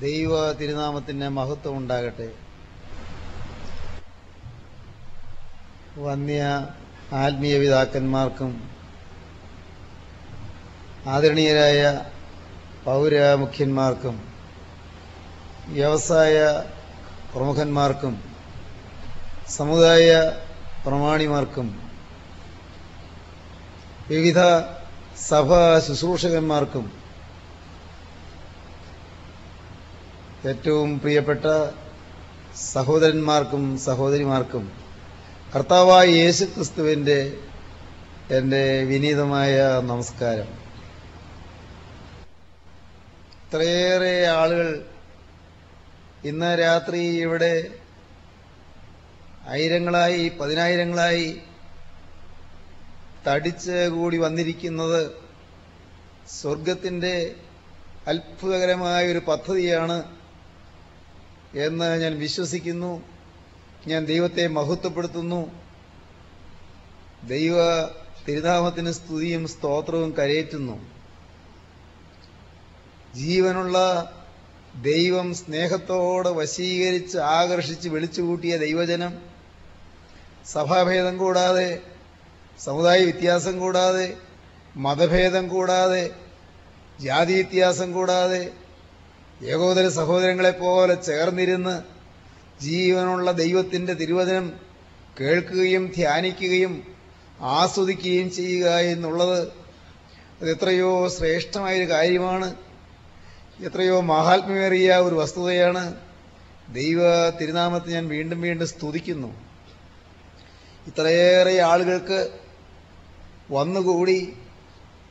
ദൈവ തിരുനാമത്തിന് മഹത്വം ഉണ്ടാകട്ടെ. വന്യ ആത്മീയ പിതാക്കന്മാർക്കും ആദരണീയരായ പൗരമുഖ്യന്മാർക്കും വ്യവസായ പ്രമുഖന്മാർക്കും സമുദായ പ്രമാണിമാർക്കും വിവിധ സഭാ ശുശ്രൂഷകന്മാർക്കും ഏറ്റവും പ്രിയപ്പെട്ട സഹോദരന്മാർക്കും സഹോദരിമാർക്കും കർത്താവായ യേശു ക്രിസ്തുവിന്റെ എന്റെ വിനീതമായ നമസ്കാരം. ഇത്രയേറെ ആളുകൾ ഇന്ന് രാത്രി ഇവിടെ ആയിരങ്ങളായി പതിനായിരങ്ങളായി തടിച്ച് കൂടി വന്നിരിക്കുന്നത് സ്വർഗത്തിന്റെ അത്ഭുതകരമായ ഒരു പദ്ധതിയാണ് എന്ന് ഞാൻ വിശ്വസിക്കുന്നു. ഞാൻ ദൈവത്തെ മഹത്വപ്പെടുത്തുന്നു. ദൈവ തിരുനാമത്തിന് സ്തുതിയും സ്തോത്രവും കരയേറ്റുന്നു. ജീവനുള്ള ദൈവം സ്നേഹത്തോടെ വശീകരിച്ച് ആകർഷിച്ച് വിളിച്ചുകൂട്ടിയ ദൈവജനം സഭാഭേദം കൂടാതെ സമുദായ വ്യത്യാസം കൂടാതെ മതഭേദം കൂടാതെ ജാതി വ്യത്യാസം കൂടാതെ ഏകോദര സഹോദരങ്ങളെ പോലെ ചേർന്നിരുന്ന് ജീവനുള്ള ദൈവത്തിന്റെ തിരുവചനം കേൾക്കുകയും ധ്യാനിക്കുകയും ആസ്വദിക്കുകയും ചെയ്യുക എന്നുള്ളത് അത് എത്രയോ ശ്രേഷ്ഠമായൊരു കാര്യമാണ്. എത്രയോ മഹാത്മ്യമേറിയ ഒരു വസ്തുതയാണ്. ദൈവ തിരുനാമത്തെ ഞാൻ വീണ്ടും വീണ്ടും സ്തുതിക്കുന്നു. ഇത്രയേറെ ആളുകൾക്ക് വന്നുകൂടി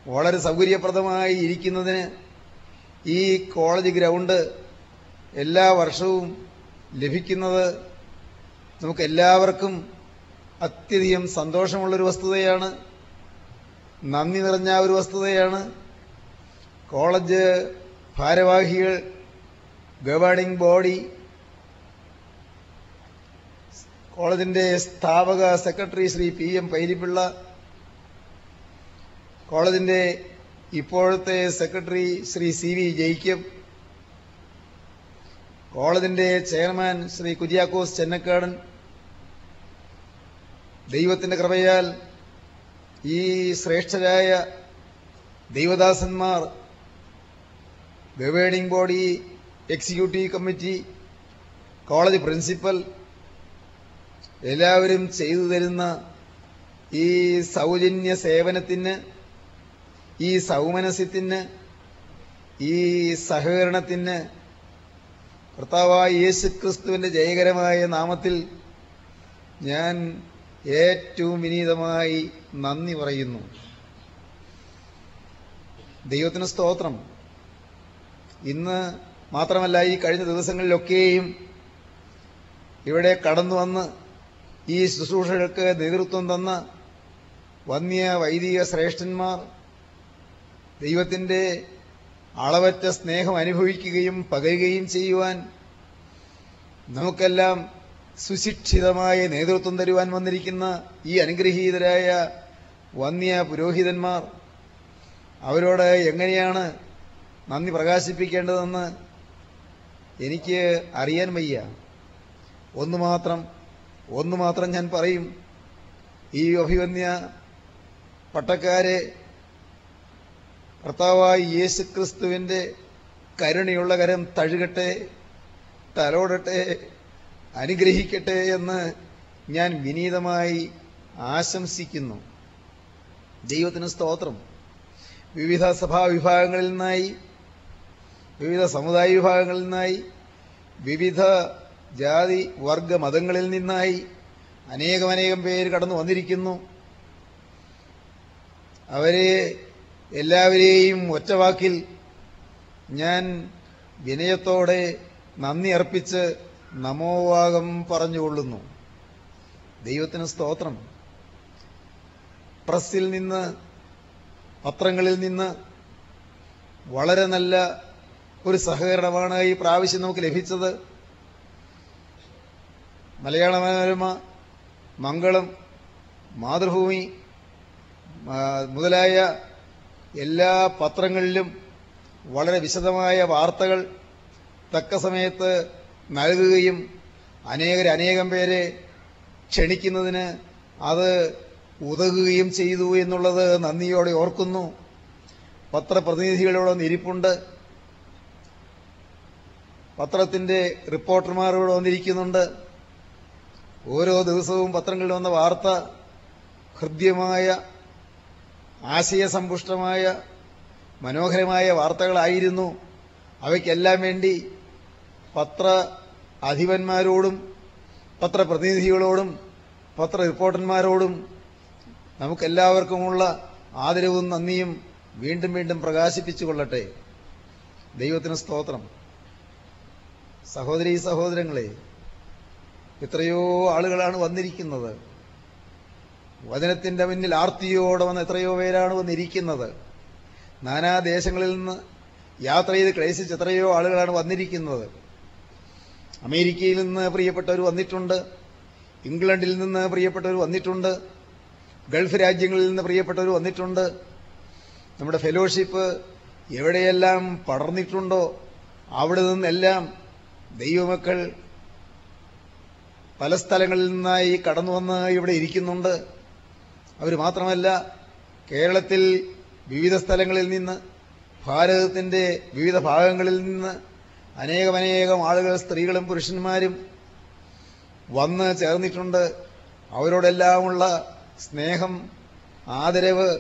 വളരെ സൗകര്യപ്രദമായി ഇരിക്കുന്നതിന് ഈ കോളേജ് ഗ്രൗണ്ട് എല്ലാ വർഷവും ലഭിക്കുന്നത് നമുക്ക് എല്ലാവർക്കും അത്യധികം സന്തോഷമുള്ളൊരു വസ്തുതയാണ്. നന്ദി നിറഞ്ഞ ഒരു വസ്തുതയാണ്. കോളേജ് ഭാരവാഹികൾ ഗവേണിംഗ് ബോഡി കോളേജിന്റെ സ്ഥാപക secretary Shri P M Pairippilla കോളേജിന്റെ ഇപ്പോഴത്തെ secretary Shri C V Jacob കോളേജിന്റെ ചെയർമാൻ ശ്രീ കുര്യാക്കോസ് ചെന്നക്കാടൻ ദൈവത്തിന്റെ കൃപയാൽ ഈ ശ്രേഷ്ഠരായ ദൈവദാസന്മാർ governing body executive committee college principal എല്ലാവരും ചെയ്തു തരുന്ന ഈ സൗജന്യ സേവനത്തിന് ഈ സൗമനസ്യത്തിന് ഈ സഹകരണത്തിന് കർത്താവായ യേശു ക്രിസ്തുവിന്റെ ജയകരമായ നാമത്തിൽ ഞാൻ ഏറ്റവും വിനീതമായി നന്ദി പറയുന്നു. ദൈവത്തിന് സ്തോത്രം. ഇന്ന് മാത്രമല്ല ഈ കഴിഞ്ഞ ദിവസങ്ങളിലൊക്കെയും ഇവിടെ കടന്നു വന്ന് ഈ ശുശ്രൂഷകൾക്ക് നേതൃത്വം തന്ന വന്യ വൈദിക ശ്രേഷ്ഠന്മാർ ദൈവത്തിന്റെ അളവറ്റ സ്നേഹം അനുഭവിക്കുകയും പകരുകയും ചെയ്യുവാൻ നമുക്കെല്ലാം സുശിക്ഷിതമായ നേതൃത്വം തരുവാൻ വന്നിരിക്കുന്ന ഈ അനുഗ്രഹീതരായ വന്യ പുരോഹിതന്മാർ അവരോട് എങ്ങനെയാണ് നന്ദി പ്രകാശിപ്പിക്കേണ്ടതെന്ന് എനിക്ക് അറിയാൻ വയ്യ. ഒന്നു മാത്രം ഒന്നു മാത്രം ഞാൻ പറയും. ഈ അഭിവന്യ പട്ടക്കാരെ കർത്താവായ യേശു ക്രിസ്തുവിന്റെ കരുണയുള്ള കരം തഴുകട്ടെ തലോടട്ടെ അനുഗ്രഹിക്കട്ടെ എന്ന് ഞാൻ വിനീതമായി ആശംസിക്കുന്നു. ദൈവത്തിന് സ്തോത്രം. വിവിധ സഭാ വിഭാഗങ്ങളിൽ നിന്നായി വിവിധ സമുദായ വിഭാഗങ്ങളിൽ നിന്നായി വിവിധ ജാതി വർഗ മതങ്ങളിൽ നിന്നായി അനേകമനേകം പേര് കടന്നു വന്നിരിക്കുന്നു. അവരെ എല്ലാവരെയും ഒറ്റവാക്കിൽ ഞാൻ വിനയത്തോടെ നന്ദി അർപ്പിച്ച് നമോവാകം പറഞ്ഞുകൊള്ളുന്നു. ദൈവത്തിന് സ്തോത്രം. പ്രസ്സിൽ നിന്ന് പത്രങ്ങളിൽ നിന്ന് വളരെ നല്ല ഒരു സഹകരണമാണ് ഈ പ്രാവശ്യം നമുക്ക് ലഭിച്ചത്. മലയാള മനോരമ മംഗളം മാതൃഭൂമി മുതലായ എല്ലാ പത്രങ്ങളിലും വളരെ വിശദമായ വാർത്തകൾ തക്ക സമയത്ത് നൽകുകയും അനേകരനേകം പേരെ ക്ഷണിക്കുന്നതിന് അത് ഉതകുകയും ചെയ്തു എന്നുള്ളത് നന്ദിയോടെ ഓർക്കുന്നു. പത്രപ്രതിനിധികളോട് ഇരിപ്പുണ്ട്. പത്രത്തിന്റെ റിപ്പോർട്ടർമാർ ഇവിടെ വന്നിരിക്കുന്നുണ്ട്. ഓരോ ദിവസവും പത്രങ്ങളിൽ വന്ന വാർത്ത ഹൃദ്യമായ ആശയസമ്പുഷ്ടമായ മനോഹരമായ വാർത്തകളായിരുന്നു. അവയ്ക്കെല്ലാം വേണ്ടി പത്ര അധിപന്മാരോടും പത്രപ്രതിനിധികളോടും പത്ര റിപ്പോർട്ടർമാരോടും നമുക്കെല്ലാവർക്കുമുള്ള ആദരവും നന്ദിയും വീണ്ടും വീണ്ടും പ്രകാശിപ്പിച്ചു കൊള്ളട്ടെ. ദൈവത്തിന് സ്തോത്രം. സഹോദരീ സഹോദരങ്ങളെ എത്രയോ ആളുകളാണ് വന്നിരിക്കുന്നത്. വചനത്തിന്റെ മുന്നിൽ ആർത്തിയോടെ വന്ന് എത്രയോ പേരാണ് വന്നിരിക്കുന്നത്. നാനാദേശങ്ങളിൽ നിന്ന് യാത്ര ചെയ്ത് ക്ലേശിച്ച് എത്രയോ ആളുകളാണ് വന്നിരിക്കുന്നത്. അമേരിക്കയിൽ നിന്ന് പ്രിയപ്പെട്ടവർ വന്നിട്ടുണ്ട്. ഇംഗ്ലണ്ടിൽ നിന്ന് പ്രിയപ്പെട്ടവർ വന്നിട്ടുണ്ട്. ഗൾഫ് രാജ്യങ്ങളിൽ നിന്ന് പ്രിയപ്പെട്ടവർ വന്നിട്ടുണ്ട്. നമ്മുടെ ഫെലോഷിപ്പ് എവിടെയെല്ലാം പടർന്നിട്ടുണ്ടോ അവിടെ നിന്നെല്ലാം ദൈവമക്കൾ പല സ്ഥലങ്ങളിൽ നിന്നായി കടന്നു വന്ന് ഇവിടെ ഇരിക്കുന്നുണ്ട്. അവർ മാത്രമല്ല കേരളത്തിൽ വിവിധ സ്ഥലങ്ങളിൽ നിന്ന് ഭാരതത്തിന്റെ വിവിധ ഭാഗങ്ങളിൽ നിന്ന് അനേകമനേകം ആളുകൾ സ്ത്രീകളും പുരുഷന്മാരും വന്ന് ചേർന്നിട്ടുണ്ട്. അവരോടെല്ലാമുള്ള സ്നേഹം ആദരവ്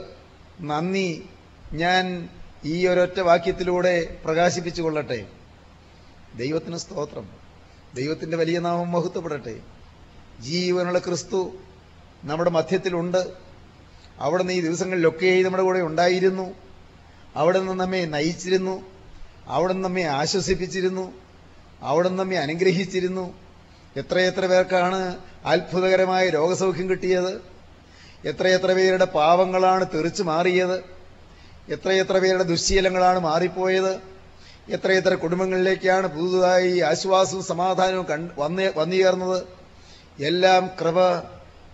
നന്ദി ഞാൻ ഈ ഒരൊറ്റ വാക്യത്തിലൂടെ പ്രകാശിപ്പിച്ചു കൊള്ളട്ടെ. ദൈവത്തിന് സ്തോത്രം. ദൈവത്തിന്റെ വലിയ നാമം മഹത്വപ്പെടട്ടെ. ജീവനുള്ള ക്രിസ്തു നമ്മുടെ മധ്യത്തിലുണ്ട്. അവിടെ നിന്ന് ഈ ദിവസങ്ങളിലൊക്കെ നമ്മുടെ കൂടെ ഉണ്ടായിരുന്നു. അവിടെ നിന്ന് നമ്മെ നയിച്ചിരുന്നു. അവിടെ നിന്ന് നമ്മെ ആശ്വസിപ്പിച്ചിരുന്നു. അവിടെ നിന്ന് നമ്മെ അനുഗ്രഹിച്ചിരുന്നു. എത്രയെത്ര പേർക്കാണ് അത്ഭുതകരമായ രോഗസൗഖ്യം കിട്ടിയത്. എത്രയെത്ര പേരുടെ പാവങ്ങളാണ് തെറിച്ചു മാറിയത്. എത്രയെത്ര പേരുടെ ദുശ്ശീലങ്ങളാണ് മാറിപ്പോയത്. എത്രയെത്ര കുടുംബങ്ങളിലേക്കാണ് പുതുതായി ആശ്വാസവും സമാധാനവും കണ്ട് വന്നു വന്നു ചേർന്നത് എല്ലാം കൃപ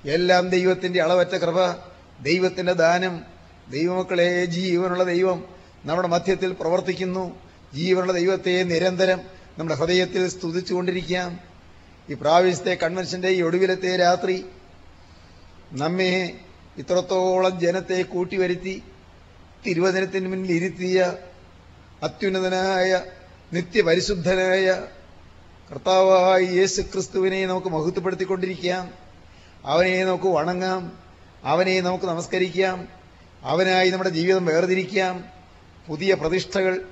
എല്ലാം ദൈവത്തിന്റെ അളവറ്റ കൃപ. ദൈവത്തിന്റെ ദാനം ദൈവമക്കളെ ജീവനുള്ള ദൈവം നമ്മുടെ മധ്യത്തിൽ പ്രവർത്തിക്കുന്നു. ജീവനുള്ള ദൈവത്തെ നിരന്തരം നമ്മുടെ ഹൃദയത്തിൽ സ്തുതിച്ചുകൊണ്ടിരിക്കാം. ഈ പ്രാവശ്യത്തെ കൺവെൻഷന്റെ ഈ ഒടുവിലത്തെ രാത്രി നമ്മെ ഇത്രത്തോളം ജനത്തെ കൂട്ടിവരുത്തി തിരുവചനത്തിന് മുന്നിൽ ഇരുത്തിയ അത്യുന്നതനായ നിത്യപരിശുദ്ധനായ കർത്താവായ യേശു ക്രിസ്തുവിനെ നമുക്ക് മഹത്വപ്പെടുത്തിക്കൊണ്ടിരിക്കാം. അവനെ നമുക്ക് വണങ്ങാം. അവനെ നമുക്ക് നമസ്കരിക്കാം. അവനായി നമ്മുടെ ജീവിതം വേർതിരിക്കാം. പുതിയ പ്രതിഷ്ഠകൾ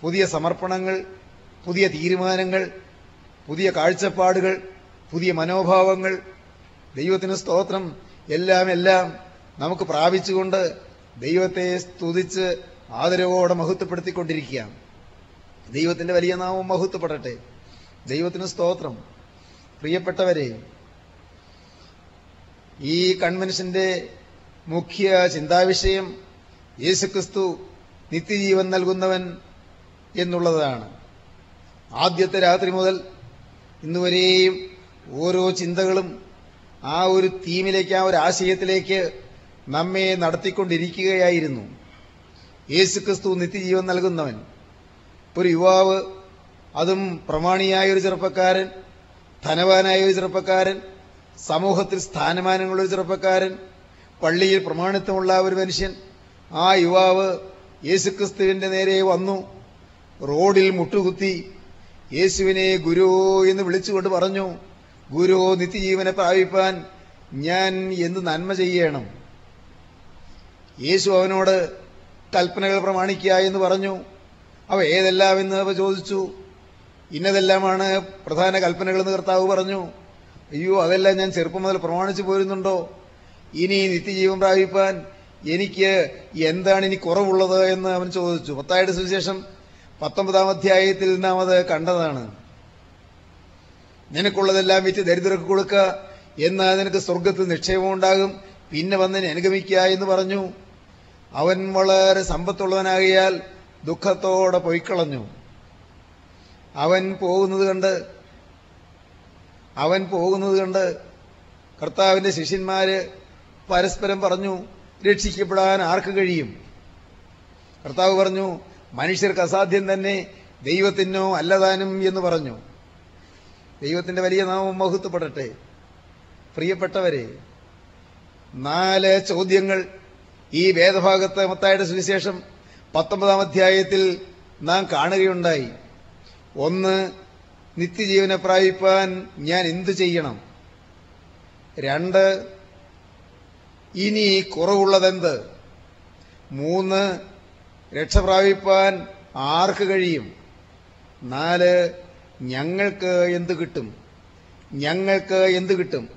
പുതിയ സമർപ്പണങ്ങൾ പുതിയ തീരുമാനങ്ങൾ പുതിയ കാഴ്ചപ്പാടുകൾ പുതിയ മനോഭാവങ്ങൾ. ദൈവത്തിന് സ്തോത്രം. എല്ലാം എല്ലാം നമുക്ക് പ്രാപിച്ചുകൊണ്ട് ദൈവത്തെ സ്തുതിച്ച് ആദരവോടെ മഹത്വപ്പെടുത്തിക്കൊണ്ടിരിക്കുകയാണ്. ദൈവത്തിന്റെ വലിയ നാമം മഹത്വപ്പെടട്ടെ. ദൈവത്തിന് സ്തോത്രം. പ്രിയപ്പെട്ടവരെ ഈ കൺവെൻഷന്റെ മുഖ്യ ചിന്താവിഷയം യേശുക്രിസ്തു നിത്യജീവൻ നൽകുന്നവൻ എന്നുള്ളതാണ്. ആദ്യത്തെ രാത്രി മുതൽ ഇന്നുവരെയും ഓരോ ചിന്തകളും ആ ഒരു തീമിലേക്ക് ആ ഒരു ആശയത്തിലേക്ക് നമ്മെ നടത്തിക്കൊണ്ടിരിക്കുകയായിരുന്നു. യേശുക്രിസ്തു നിത്യജീവൻ നൽകുന്നവൻ. ഒരു യുവാവ് അതും പ്രമാണിയായ ഒരു ചെറുപ്പക്കാരൻ ധനവാനായ ഒരു ചെറുപ്പക്കാരൻ സമൂഹത്തിൽ സ്ഥാനമാനങ്ങളുള്ള ഒരു ചെറുപ്പക്കാരൻ പള്ളിയിൽ പ്രമാണിത്വമുള്ള ഒരു മനുഷ്യൻ. ആ യുവാവ് യേശുക്രിസ്തുവിന്റെ നേരെ വന്നു റോഡിൽ മുട്ടുകുത്തി യേശുവിനെ ഗുരു എന്ന് വിളിച്ചുകൊണ്ട് പറഞ്ഞു ഗുരു നിത്യജീവനെ പ്രാപിപ്പാൻ ഞാൻ എന്ത് നന്മ ചെയ്യണം? യേശു അവനോട് കൽപ്പനകൾ പ്രമാണിക്കുക എന്ന് പറഞ്ഞു. അവ ഏതെല്ലാം എന്ന് ചോദിച്ചു. ഇന്നതെല്ലാമാണ് പ്രധാന കൽപ്പനകൾ എന്ന് കർത്താവ് പറഞ്ഞു. അയ്യോ അതെല്ലാം ഞാൻ ചെറുപ്പം മുതൽ പ്രമാണിച്ചു പോരുന്നുണ്ടോ? ഇനി നിത്യജീവൻ പ്രാപിപ്പാൻ എനിക്ക് എന്താണ് ഇനി കുറവുള്ളത് എന്ന് അവൻ ചോദിച്ചു. പത്തായുടെ സുവിശേഷം പത്തൊമ്പതാം അധ്യായത്തിൽ നാം അത് കണ്ടതാണ്. നിനക്കുള്ളതെല്ലാം വിറ്റ് ദരിദ്രർക്ക് കൊടുക്കുക എന്നാൽ നിനക്ക് സ്വർഗത്തിൽ നിക്ഷേപം ഉണ്ടാകും പിന്നെ വന്നതിനെ അനുഗമിക്കുക എന്ന് പറഞ്ഞു. അവൻ വളരെ സമ്പത്തുള്ളവനാകിയാൽ ദുഃഖത്തോടെ പൊയ്ക്കളഞ്ഞു. അവൻ പോകുന്നത് കണ്ട് അവൻ പോകുന്നത് കണ്ട് കർത്താവിന്റെ ശിഷ്യന്മാര് പരസ്പരം പറഞ്ഞു രക്ഷിക്കപ്പെടാൻ ആർക്ക് കഴിയും? കർത്താവ് പറഞ്ഞു മനുഷ്യർക്ക് അസാധ്യം തന്നെ ദൈവത്തിനോ അല്ലതാനും എന്ന് പറഞ്ഞു. ദൈവത്തിന്റെ വലിയ നാമം മഹത്വപ്പെടട്ടെ. പ്രിയപ്പെട്ടവരെ നാല് ചോദ്യങ്ങൾ ഈ വേദഭാഗത്ത് മത്തായുടെ സുവിശേഷം പത്തൊമ്പതാം അധ്യായത്തിൽ നാം കാണുകയുണ്ടായി. ഒന്ന് നിത്യജീവനെ പ്രാപിപ്പാൻ ഞാൻ എന്തു ചെയ്യണം? രണ്ട് ഇനി കുറവുള്ളതെന്ത്? മൂന്ന് രക്ഷ പ്രാപിപ്പാൻ ആർക്ക് കഴിയും? നാല് ഞങ്ങൾക്ക് എന്ത് കിട്ടും? ഞങ്ങൾക്ക് എന്ത് കിട്ടും?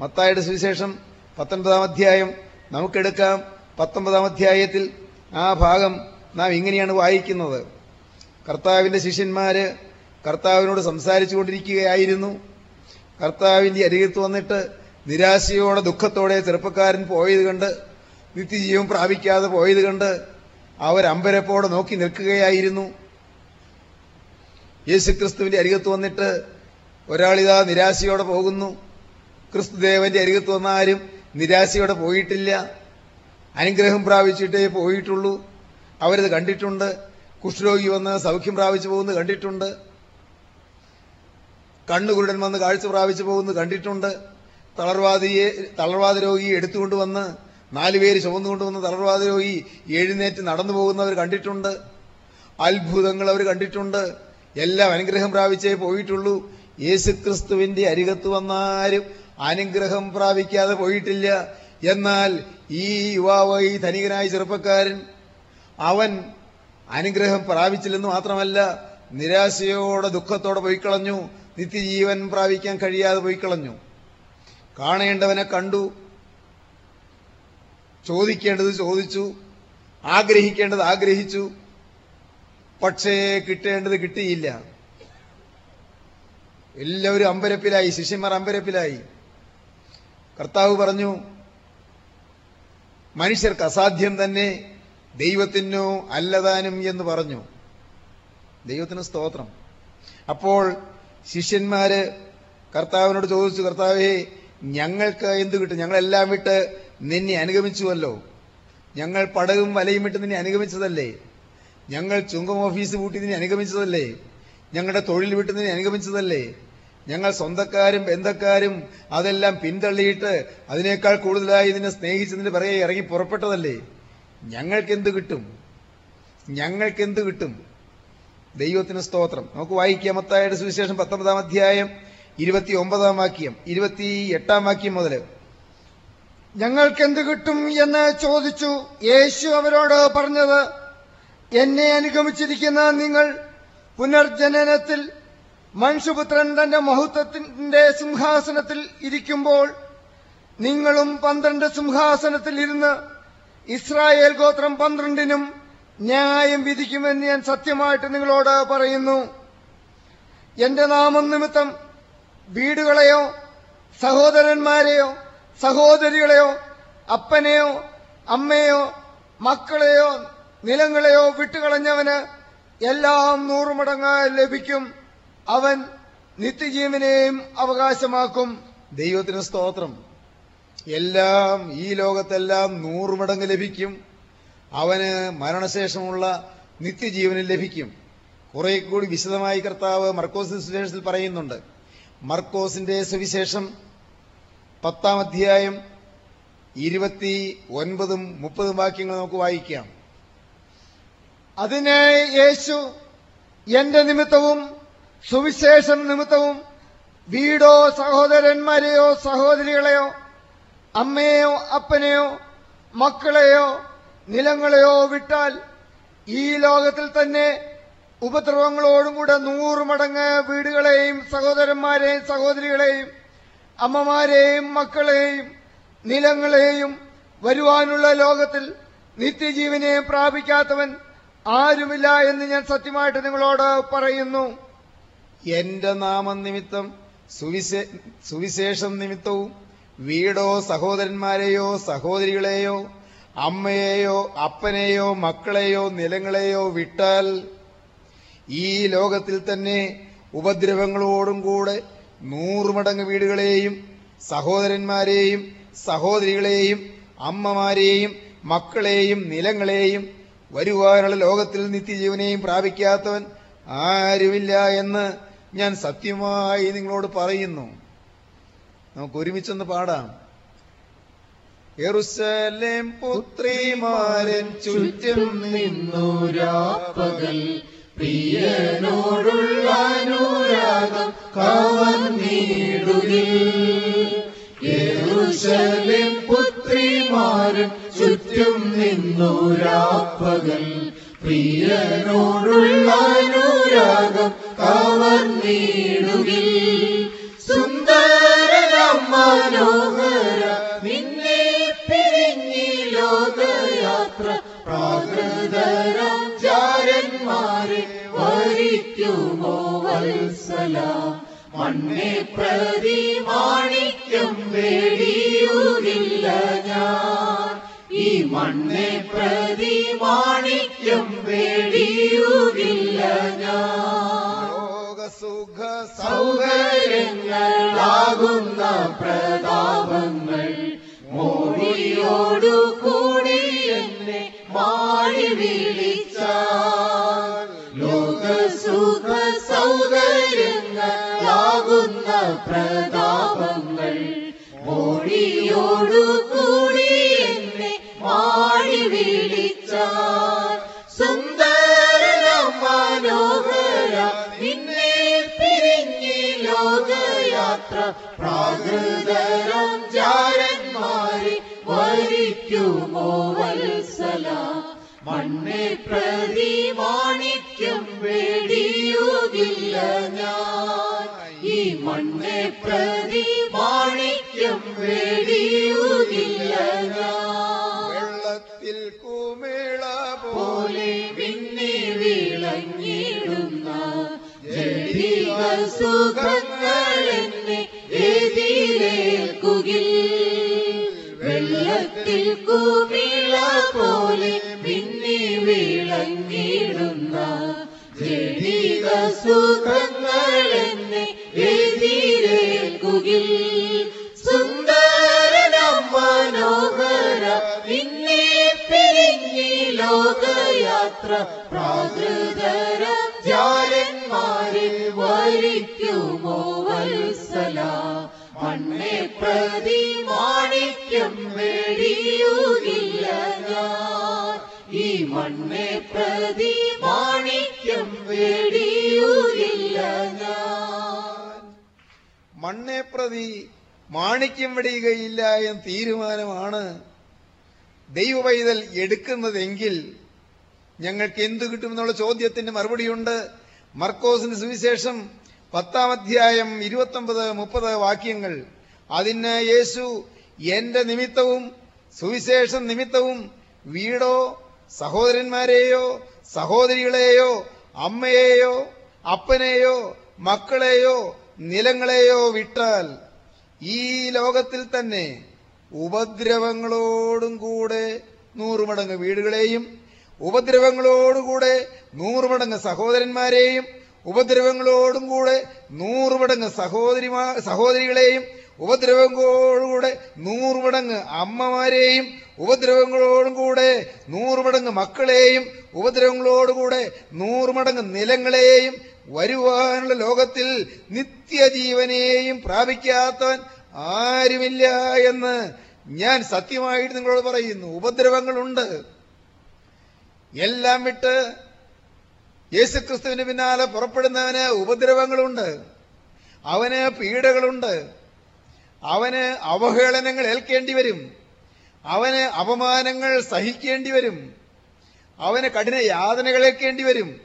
മത്തായുടെ സുവിശേഷം പത്തൊൻപതാം അധ്യായം നമുക്കെടുക്കാം. പത്തൊമ്പതാം അധ്യായത്തിൽ ആ ഭാഗം നാം ഇങ്ങനെയാണ് വായിക്കുന്നത്. കർത്താവിന്റെ ശിഷ്യന്മാര് കർത്താവിനോട് സംസാരിച്ചു കൊണ്ടിരിക്കുകയായിരുന്നു കർത്താവിന്റെ അരികത്ത് വന്നിട്ട് നിരാശയോടെ ദുഃഖത്തോടെ ചെറുപ്പക്കാരൻ പോയത് കണ്ട് നിത്യജീവൻ പ്രാപിക്കാതെ പോയത് കണ്ട് അവരമ്പരപ്പോടെ നോക്കി നിൽക്കുകയായിരുന്നു. യേശുക്രിസ്തുവിന്റെ അരികത്ത് വന്നിട്ട് ഒരാളിതാ നിരാശയോടെ പോകുന്നു. ക്രിസ്തുദേവന്റെ അരികത്ത് വന്ന ആരും നിരാശയോടെ പോയിട്ടില്ല. അനുഗ്രഹം പ്രാപിച്ചിട്ടേ പോയിട്ടുള്ളൂ. അവരത് കണ്ടിട്ടുണ്ട്. കുഷ്ഠരോഗി വന്ന് സൗഖ്യം പ്രാപിച്ചു പോകുന്നത് കണ്ടിട്ടുണ്ട്. കണ്ണുകുരുടൻ വന്ന് കാഴ്ച പ്രാപിച്ചു പോകുന്നത് കണ്ടിട്ടുണ്ട്. തളർവാദിയെ തളർവാദ രോഗിയെ എടുത്തുകൊണ്ടുവന്ന് നാലുപേര് ചുമന്നുകൊണ്ടുവന്ന് തളർവാദ രോഗി എഴുന്നേറ്റ് നടന്നു പോകുന്നവർ കണ്ടിട്ടുണ്ട്. അത്ഭുതങ്ങൾ അവർ കണ്ടിട്ടുണ്ട്. എല്ലാം അനുഗ്രഹം പ്രാപിച്ചേ പോയിട്ടുള്ളൂ. യേശുക്രിസ്തുവിന്റെ അരികത്ത് വന്നാരും അനുഗ്രഹം പ്രാപിക്കാതെ പോയിട്ടില്ല. എന്നാൽ ഈ യുവാവ് ഈ ധനികനായ ചെറുപ്പക്കാരൻ അവൻ അനുഗ്രഹം പ്രാപിച്ചില്ലെന്ന് മാത്രമല്ല നിരാശയോടെ ദുഃഖത്തോടെ പോയിക്കളഞ്ഞു. നിത്യജീവൻ പ്രാപിക്കാൻ കഴിയാതെ പോയി കളഞ്ഞു കാണേണ്ടവനെ കണ്ടു. ചോദിക്കേണ്ടത് ചോദിച്ചു. ആഗ്രഹിക്കേണ്ടത് ആഗ്രഹിച്ചു. പക്ഷേ കിട്ടേണ്ടത് കിട്ടിയില്ല. എല്ലാവരും അമ്പരപ്പിലായി ശിഷ്യന്മാർ അമ്പരപ്പിലായി. കർത്താവ് പറഞ്ഞു മനുഷ്യർക്ക് അസാധ്യം തന്നെ ദൈവത്തിനോ അല്ലതാനും എന്ന് പറഞ്ഞു. ദൈവത്തിന് സ്തോത്രം. അപ്പോൾ ശിഷ്യന്മാര് കർത്താവിനോട് ചോദിച്ചു കർത്താവേ ഞങ്ങൾക്ക് എന്ത് കിട്ടും? ഞങ്ങളെല്ലാം വിട്ട് നിന്നെ അനുഗമിച്ചുവല്ലോ. ഞങ്ങൾ പടകും വലയും വിട്ട് നിന്നെ അനുഗമിച്ചതല്ലേ? ഞങ്ങൾ ചുങ്കം ഓഫീസ് പൂട്ടി നിന്നെ അനുഗമിച്ചതല്ലേ? ഞങ്ങളുടെ തൊഴിൽ വിട്ട് നിന്നെ അനുഗമിച്ചതല്ലേ? ഞങ്ങൾ സ്വന്തക്കാരും ബന്ധക്കാരും അതെല്ലാം പിന്തള്ളിയിട്ട് അതിനേക്കാൾ കൂടുതലായി നിന്നെ സ്നേഹിച്ചതിന് പിറകെ ഇറങ്ങി പുറപ്പെട്ടതല്ലേ? ഞങ്ങൾക്കെന്ത് കിട്ടും? ഞങ്ങൾക്കെന്ത് കിട്ടും? ദൈവത്തിന് സ്തോത്രം. നമുക്ക് വായിക്കാം. മത്തായുടെ സുവിശേഷം പത്തൊമ്പതാം അധ്യായം ഇരുപത്തി ഒമ്പതാം വാക്യം ഇരുപത്തി എട്ടാം വാക്യം മുതൽ ഞങ്ങൾക്കെന്ത് കിട്ടും എന്ന് ചോദിച്ചു യേശു അവരോട് പറഞ്ഞത് എന്നെ അനുഗമിച്ചിരിക്കുന്ന നിങ്ങൾ പുനർജനനത്തിൽ മനുഷ്യപുത്രൻ തന്റെ മഹത്വത്തിന്റെ സിംഹാസനത്തിൽ ഇരിക്കുമ്പോൾ നിങ്ങളും പന്ത്രണ്ട് സിംഹാസനത്തിൽ ഇരുന്ന് ഇസ്രായേൽ ഗോത്രം പന്ത്രണ്ടിനും ന്യായം വിധിക്കുമെന്ന് ഞാൻ സത്യമായിട്ട് നിങ്ങളോട് പറയുന്നു. എന്റെ നാമം നിമിത്തം വീടുകളെയോ സഹോദരന്മാരെയോ സഹോദരികളെയോ അപ്പനെയോ അമ്മയോ മക്കളെയോ നിലങ്ങളെയോ വിട്ടുകളഞ്ഞവന് എല്ലാം നൂറുമടങ്ങ് ലഭിക്കും. അവൻ നിത്യജീവനെയും അവകാശമാക്കും. ദൈവത്തിന് സ്തോത്രം. എല്ലാം ഈ ലോകത്തെല്ലാം നൂറുമടങ്ങ് ലഭിക്കും. അവന് മരണശേഷമുള്ള നിത്യജീവനം ലഭിക്കും. കുറെ കൂടി വിശദമായി കർത്താവ് മർക്കോസ് സുവിശേഷത്തിൽ പറയുന്നുണ്ട്. മർക്കോസിന്റെ സുവിശേഷം പത്താം അധ്യായം ഇരുപത്തി ഒൻപതും മുപ്പതും വാക്യങ്ങൾ നമുക്ക് വായിക്കാം. അതിനെ യേശു എന്റെ നിമിത്തവും സുവിശേഷം നിമിത്തവും വീടോ സഹോദരന്മാരെയോ സഹോദരികളെയോ അമ്മയെയോ അപ്പനെയോ മക്കളെയോ നിലങ്ങളെയോ വിട്ടാൽ ഈ ലോകത്തിൽ തന്നെ ഉപദ്രവങ്ങളോടും കൂടെ നൂറ് മടങ്ങ് വീടുകളെയും സഹോദരന്മാരെയും സഹോദരികളെയും അമ്മമാരെയും മക്കളെയും നിലങ്ങളെയും വരുവാനുള്ള ലോകത്തിൽ നിത്യജീവനെ പ്രാപിക്കാത്തവൻ ആരുമില്ല എന്ന് ഞാൻ സത്യമായിട്ട് നിങ്ങളോട് പറയുന്നു. എന്റെ നാമനിമിത്തം സുവിശേ സുവിശേഷം നിമിത്തവും വീടോ സഹോദരന്മാരെയോ സഹോദരികളെയോ അമ്മയെയോ അപ്പനെയോ മക്കളെയോ നിലങ്ങളെയോ വിട്ടാൽ ഈ ലോകത്തിൽ തന്നെ ഉപദ്രവങ്ങളോടും കൂടെ നൂറുമടങ്ങ് വീടുകളെയും സഹോദരന്മാരെയും സഹോദരികളെയും അമ്മമാരെയും മക്കളെയും നിലങ്ങളെയും വരുവാനുള്ള ലോകത്തിൽ നിത്യജീവനെയും പ്രാപിക്കാത്തവൻ ആരുമില്ല എന്ന് ഞാൻ സത്യമായി നിങ്ങളോട് പറയുന്നു. നമുക്ക് ഒരുമിച്ചൊന്ന് പാടാം. യെറുസലേം പുത്രിമാരൻ ചുറ്റും നിന്നു പ്രിയനോടുള്ള അനുരാഗം കവർന്നിടുകിൽ എറുസലേം പുത്രിമാരൻ ചുറ്റും നിന്നു പ്രിയനോടുള്ള അനുരാഗം കവർന്നിടുകിൽ സുന്ദര പ്രാകൃതരം ചാരന്മാരെ വരിക്കുമോ വത്സല? മണ്ണെ പ്രതി മാണിക്യം വേടിയൂരില്ല ഞാൻ. ഈ മണ്ണെ പ്രതി മാണിക്യം വേടിയൂരില്ല ഞാൻ. സുഖ സൗകര്യങ്ങളാകുന്ന പ്രതാപങ്ങൾ മോടിയോടു എന്നെ വിളിച്ച ലോകസുഖ സൗകര്യങ്ങളാകുന്ന പ്രതാപങ്ങൾ ഓടിയോടു കൂടി എന്നെ മാടി വിളിച്ച സുന്ദര മനോഹര ലോകയാത്ര പ്രാകൃതരം മണ്ണെ പ്രതി മാണിക്യം വേടിയുകില്ല ഞാൻ. ഈ മണ്ണെ പ്രതി മാണിക്യം വേടിയുകില്ല ഞാൻ. വെള്ളത്തിൽ കുമിള പോലെ പിന്നെ വിണ്ണി വിളങ്ങിടുന്ന ജഡിക സുഖങ്ങൾ എന്നെ എതിരേൽക്കുകിൽ വെള്ളത്തിൽ കുമിള പോലെ വിളങ്ങിടുന്ന ജഡിക സുഖങ്ങൾ എന്നെ എതിരേൽക്കുകിൽ സുന്ദരനം മനോഹര നിന്നെ പിരിഞ്ഞി ലോകയാത്ര പ്രാകൃതര ജാരന്മാരിൽ വരിക്കുമോ വത്സല. മണ്ണെ പ്രതി മാണിക്യം വെടിയുകില്ല ഞാൻ. ഈ മണ്ണെ പ്രതി മാണിക്യം വെടിയൂരില്ല മണ്ണെ പ്രതി മാണിക്യം വെടിയുകയില്ല എന്ന തീരുമാനമാണ് ദൈവവൈതൽ എടുക്കുന്നതെങ്കിൽ ഞങ്ങൾക്ക് എന്തു കിട്ടുമെന്നുള്ള ചോദ്യത്തിന് മറുപടിയുണ്ട്. മർക്കോസിന് സുവിശേഷം പത്താം അധ്യായം ഇരുപത്തൊമ്പത് മുപ്പത് വാക്യങ്ങൾ. അതിന് യേശു എന്റെ നിമിത്തവും സുവിശേഷം നിമിത്തവും വീടോ സഹോദരന്മാരെയോ സഹോദരികളെയോ അമ്മയെയോ അപ്പനെയോ മക്കളെയോ നിലങ്ങളെയോ വിട്ടാൽ ഈ ലോകത്തിൽ തന്നെ ഉപദ്രവങ്ങളോടും കൂടെ നൂറുമടങ്ങ് വീടുകളെയും ഉപദ്രവങ്ങളോടുകൂടെ നൂറുമടങ്ങ് സഹോദരന്മാരെയും ഉപദ്രവങ്ങളോടും കൂടെ നൂറുമടങ്ങ് സഹോദരിമാ സഹോദരികളെയും ഉപദ്രവങ്ങളോടുകൂടെ നൂറുമടങ്ങ് അമ്മമാരെയും ഉപദ്രവങ്ങളോടും കൂടെ നൂറുമടങ്ങ് മക്കളെയും ഉപദ്രവങ്ങളോടുകൂടെ നൂറുമടങ്ങ് നിലങ്ങളെയും വരുവാനുള്ള ലോകത്തിൽ നിത്യജീവനെയും പ്രാപിക്കാത്തവൻ ആരുമില്ല എന്ന് ഞാൻ സത്യമായിട്ട് നിങ്ങളോട് പറയുന്നു. ഉപദ്രവങ്ങളുണ്ട്. എല്ലാം വിട്ട് യേശുക്രിസ്തുവിന് പിന്നാലെ പുറപ്പെടുന്നവന് ഉപദ്രവങ്ങളുണ്ട്. അവന് പീഡകളുണ്ട്. അവന് അവഹേളനങ്ങൾ ഏൽക്കേണ്ടി വരും. അവന് അപമാനങ്ങൾ സഹിക്കേണ്ടി വരും. അവന് കഠിന യാതനകൾ ഏൽക്കേണ്ടി വരും.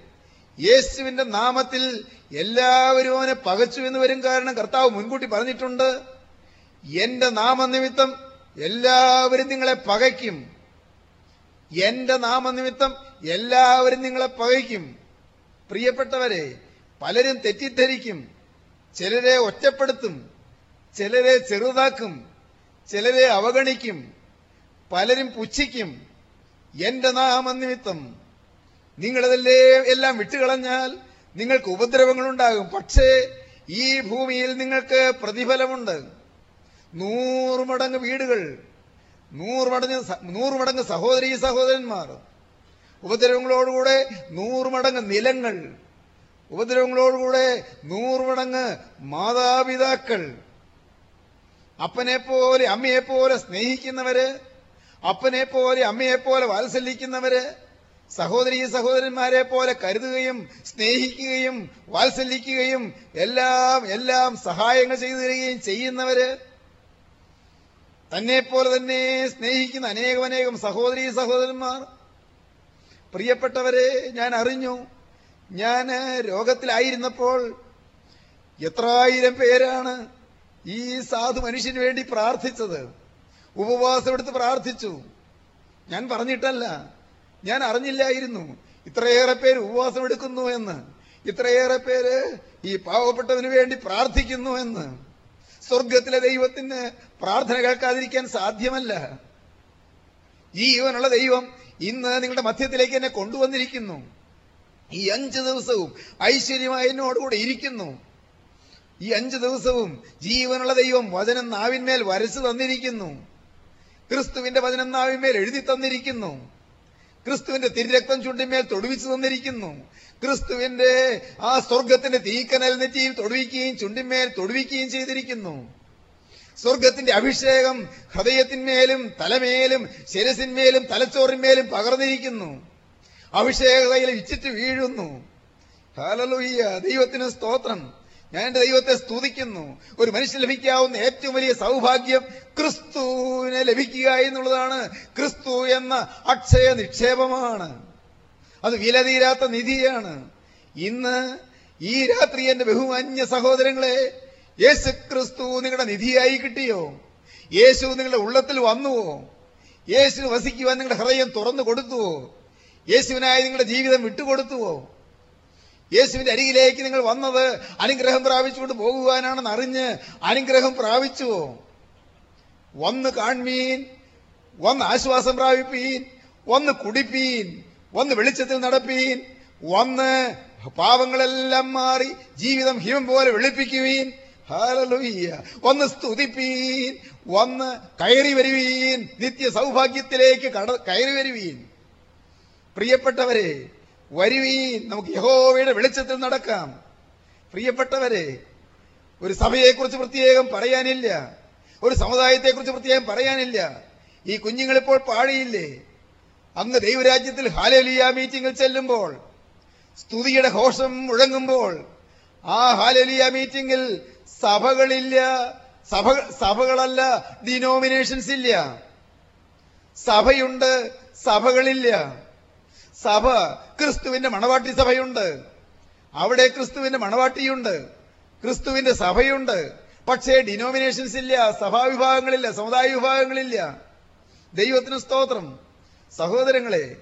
യേശുവിന്റെ നാമത്തിൽ എല്ലാവരും അവനെ പകച്ചു എന്ന് വരും കാരണം കർത്താവ് മുൻകൂട്ടി പറഞ്ഞിട്ടുണ്ട് എന്റെ നാമനിമിത്തം എല്ലാവരും നിങ്ങളെ പകയ്ക്കും. എന്റെ നാമനിമിത്തം എല്ലാവരും നിങ്ങളെ പകയ്ക്കും. പ്രിയപ്പെട്ടവരെ പലരും തെറ്റിദ്ധരിക്കും ചിലരെ ഒറ്റപ്പെടുത്തും. ചിലരെ ചെറുതാക്കും ചിലരെ അവഗണിക്കും പലരും പുച്ഛിക്കും. എന്റെ നാമനിമിത്തം നിങ്ങളതല്ലേ എല്ലാം വിട്ടുകളഞ്ഞാൽ നിങ്ങൾക്ക് ഉപദ്രവങ്ങളുണ്ടാകും. പക്ഷേ ഈ ഭൂമിയിൽ നിങ്ങൾക്ക് പ്രതിഫലമുണ്ട്. നൂറ് മടങ്ങ് വീടുകൾ നൂറ് മടങ്ങ് നൂറു നൂറ് മടങ്ങ് സഹോദരീ സഹോദരന്മാർ ഉപദ്രവങ്ങളോടുകൂടെ നൂറ് മടങ്ങ് നിലങ്ങൾ ഉപദ്രവങ്ങളോടുകൂടെ നൂറുമടങ്ങ് മാതാപിതാക്കൾ അപ്പനെ പോലെ അമ്മയെ പോലെ സ്നേഹിക്കുന്നവര് അപ്പനെ പോലെ അമ്മയെ പോലെ വാത്സല്യിക്കുന്നവര് സഹോദരി സഹോദരന്മാരെ പോലെ കരുതുകയും സ്നേഹിക്കുകയും വാത്സല്യിക്കുകയും എല്ലാം എല്ലാം സഹായങ്ങൾ ചെയ്തു തരികയും ചെയ്യുന്നവര് തന്നെ പോലെ തന്നെ സ്നേഹിക്കുന്ന അനേകമനേകം സഹോദരി സഹോദരന്മാർ. പ്രിയപ്പെട്ടവരെ ഞാൻ അറിഞ്ഞു. ഞാൻ രോഗത്തിലായിരുന്നപ്പോൾ എത്രായിരം പേരാണ് ഈ സാധു മനുഷ്യന് വേണ്ടി പ്രാർത്ഥിച്ചത്. ഉപവാസം എടുത്ത് പ്രാർത്ഥിച്ചു. ഞാൻ പറഞ്ഞിട്ടല്ല. ഞാൻ അറിഞ്ഞില്ലായിരുന്നു. ഇത്രയേറെ പേര് ഉപവാസം എടുക്കുന്നു എന്ന്. ഇത്രയേറെ പേര് ഈ പാവപ്പെട്ടവന് വേണ്ടി പ്രാർത്ഥിക്കുന്നു എന്ന്. സ്വർഗത്തിലെ ദൈവത്തിന് പ്രാർത്ഥന കേൾക്കാതിരിക്കാൻ സാധ്യമല്ല. ജീവനുള്ള ദൈവം ഇന്ന് നിങ്ങളുടെ മധ്യത്തിലേക്ക് എന്നെ കൊണ്ടുവന്നിരിക്കുന്നു. ഈ അഞ്ച് ദിവസവും ഐശ്വര്യമായി എന്നോടുകൂടെ ഇരിക്കുന്നു. ഈ അഞ്ചു ദിവസവും ജീവനുള്ള ദൈവം വചനം നാവിന്മേൽ വരച്ചു തന്നിരിക്കുന്നു. ക്രിസ്തുവിന്റെ വചനം നാവിന്മേൽ എഴുതി തന്നിരിക്കുന്നു. ക്രിസ്തുവിന്റെ തിരുരക്തം ചുണ്ടിന്മേൽ തൊടുവിച്ചു തന്നിരിക്കുന്നു. ക്രിസ്തുവിന്റെ ആ സ്വർഗത്തിന്റെ തീക്കനൽ നെറ്റിയിൽ തൊടുവിക്കുകയും ചുണ്ടിന്മേൽ തൊടുവിക്കുകയും ചെയ്തിരിക്കുന്നു. സ്വർഗത്തിന്റെ അഭിഷേകം ഹൃദയത്തിന്മേലും തലമേലും ശിരസിന്മേലും തലച്ചോറിന്മേലും പകർന്നിരിക്കുന്നു. അഭിഷേകതയിൽ ഇച്ചിട്ട് വീഴുന്നു. ദൈവത്തിന് സ്തോത്രം. ഞാൻ എന്റെ ദൈവത്തെ സ്തുതിക്കുന്നു. ഒരു മനുഷ്യന് ലഭിക്കാവുന്ന ഏറ്റവും വലിയ സൗഭാഗ്യം ക്രിസ്തുവിനെ ലഭിക്കുക എന്നുള്ളതാണ്. ക്രിസ്തു എന്ന അക്ഷയ നിക്ഷേപമാണ്. അത് വിലതീരാത്ത നിധിയാണ്. ഇന്ന് ഈ രാത്രി എന്റെ ബഹുമാന്യ സഹോദരങ്ങളെ യേശു ക്രിസ്തു നിങ്ങളുടെ നിധിയായി കിട്ടിയോ? യേശു നിങ്ങളുടെ ഉള്ളത്തിൽ വന്നുവോ? യേശു വസിക്കുവാൻ നിങ്ങളുടെ ഹൃദയം തുറന്നു കൊടുത്തുവോ? യേശുവിനായി നിങ്ങളുടെ ജീവിതം വിട്ടുകൊടുത്തുവോ? യേശുവിന്റെ അരികിലേക്ക് നിങ്ങൾ വന്നത് അനുഗ്രഹം പ്രാപിച്ചുകൊണ്ട് പോകുവാനാണെന്ന് അറിഞ്ഞ് അനുഗ്രഹം പ്രാപിച്ചുവോ വന്ന് കാൺമീൻ വന്ന് ആശ്വാസം പ്രാപിപ്പീൻ വന്ന് കുടിപ്പീൻ വന്ന് വെളിച്ചത്തിൽ നടപ്പീൻ വന്ന് പാവങ്ങളെല്ലാം മാറി ജീവിതം ഹിമം പോലെ വെളുപ്പിക്കുവീൻ. ഹാലലുയ്യ വന്ന് സ്തുതിപ്പീൻ വന്ന് കയറി വരുവീൻ. നിത്യ സൗഭാഗ്യത്തിലേക്ക് കയറി വരുവീൻ. പ്രിയപ്പെട്ടവരെ വരുവീൻ നമുക്ക് യഹോവയുടെ വെളിച്ചത്തിൽ നടക്കാം. പ്രിയപ്പെട്ടവരെ ഒരു സഭയെക്കുറിച്ച് പ്രത്യേകം പറയാനില്ല. ഒരു സമുദായത്തെക്കുറിച്ച് പ്രത്യേകം പറയാനില്ല. ഈ കുഞ്ഞുങ്ങളിപ്പോൾ പാടിയില്ലേ അങ്ങ് ദൈവരാജ്യത്തിൽ ഹാലലിയ മീറ്റിംഗിൽ ചെല്ലുമ്പോൾ സ്തുതിയുടെ ഘോഷം മുഴങ്ങുമ്പോൾ ആ ഹാലലിയ മീറ്റിംഗിൽ സഭകളില്ല സഭ സഭകളല്ല ഡിനോമിനേഷൻസ് ഇല്ല. സഭയുണ്ട് സഭകളില്ല. സഭ ക്രിസ്തുവിന്റെ മണവാട്ടി സഭയുണ്ട്. അവിടെ ക്രിസ്തുവിന്റെ മണവാട്ടിയുണ്ട്. ക്രിസ്തുവിന്റെ സഭയുണ്ട്. പക്ഷേ ഡിനോമിനേഷൻസ് ഇല്ല സഭാവിഭാഗങ്ങളില്ല സമുദായ വിഭാഗങ്ങളില്ല ദൈവത്തിന് സ്തോത്രം. സഹോദരങ്ങളെ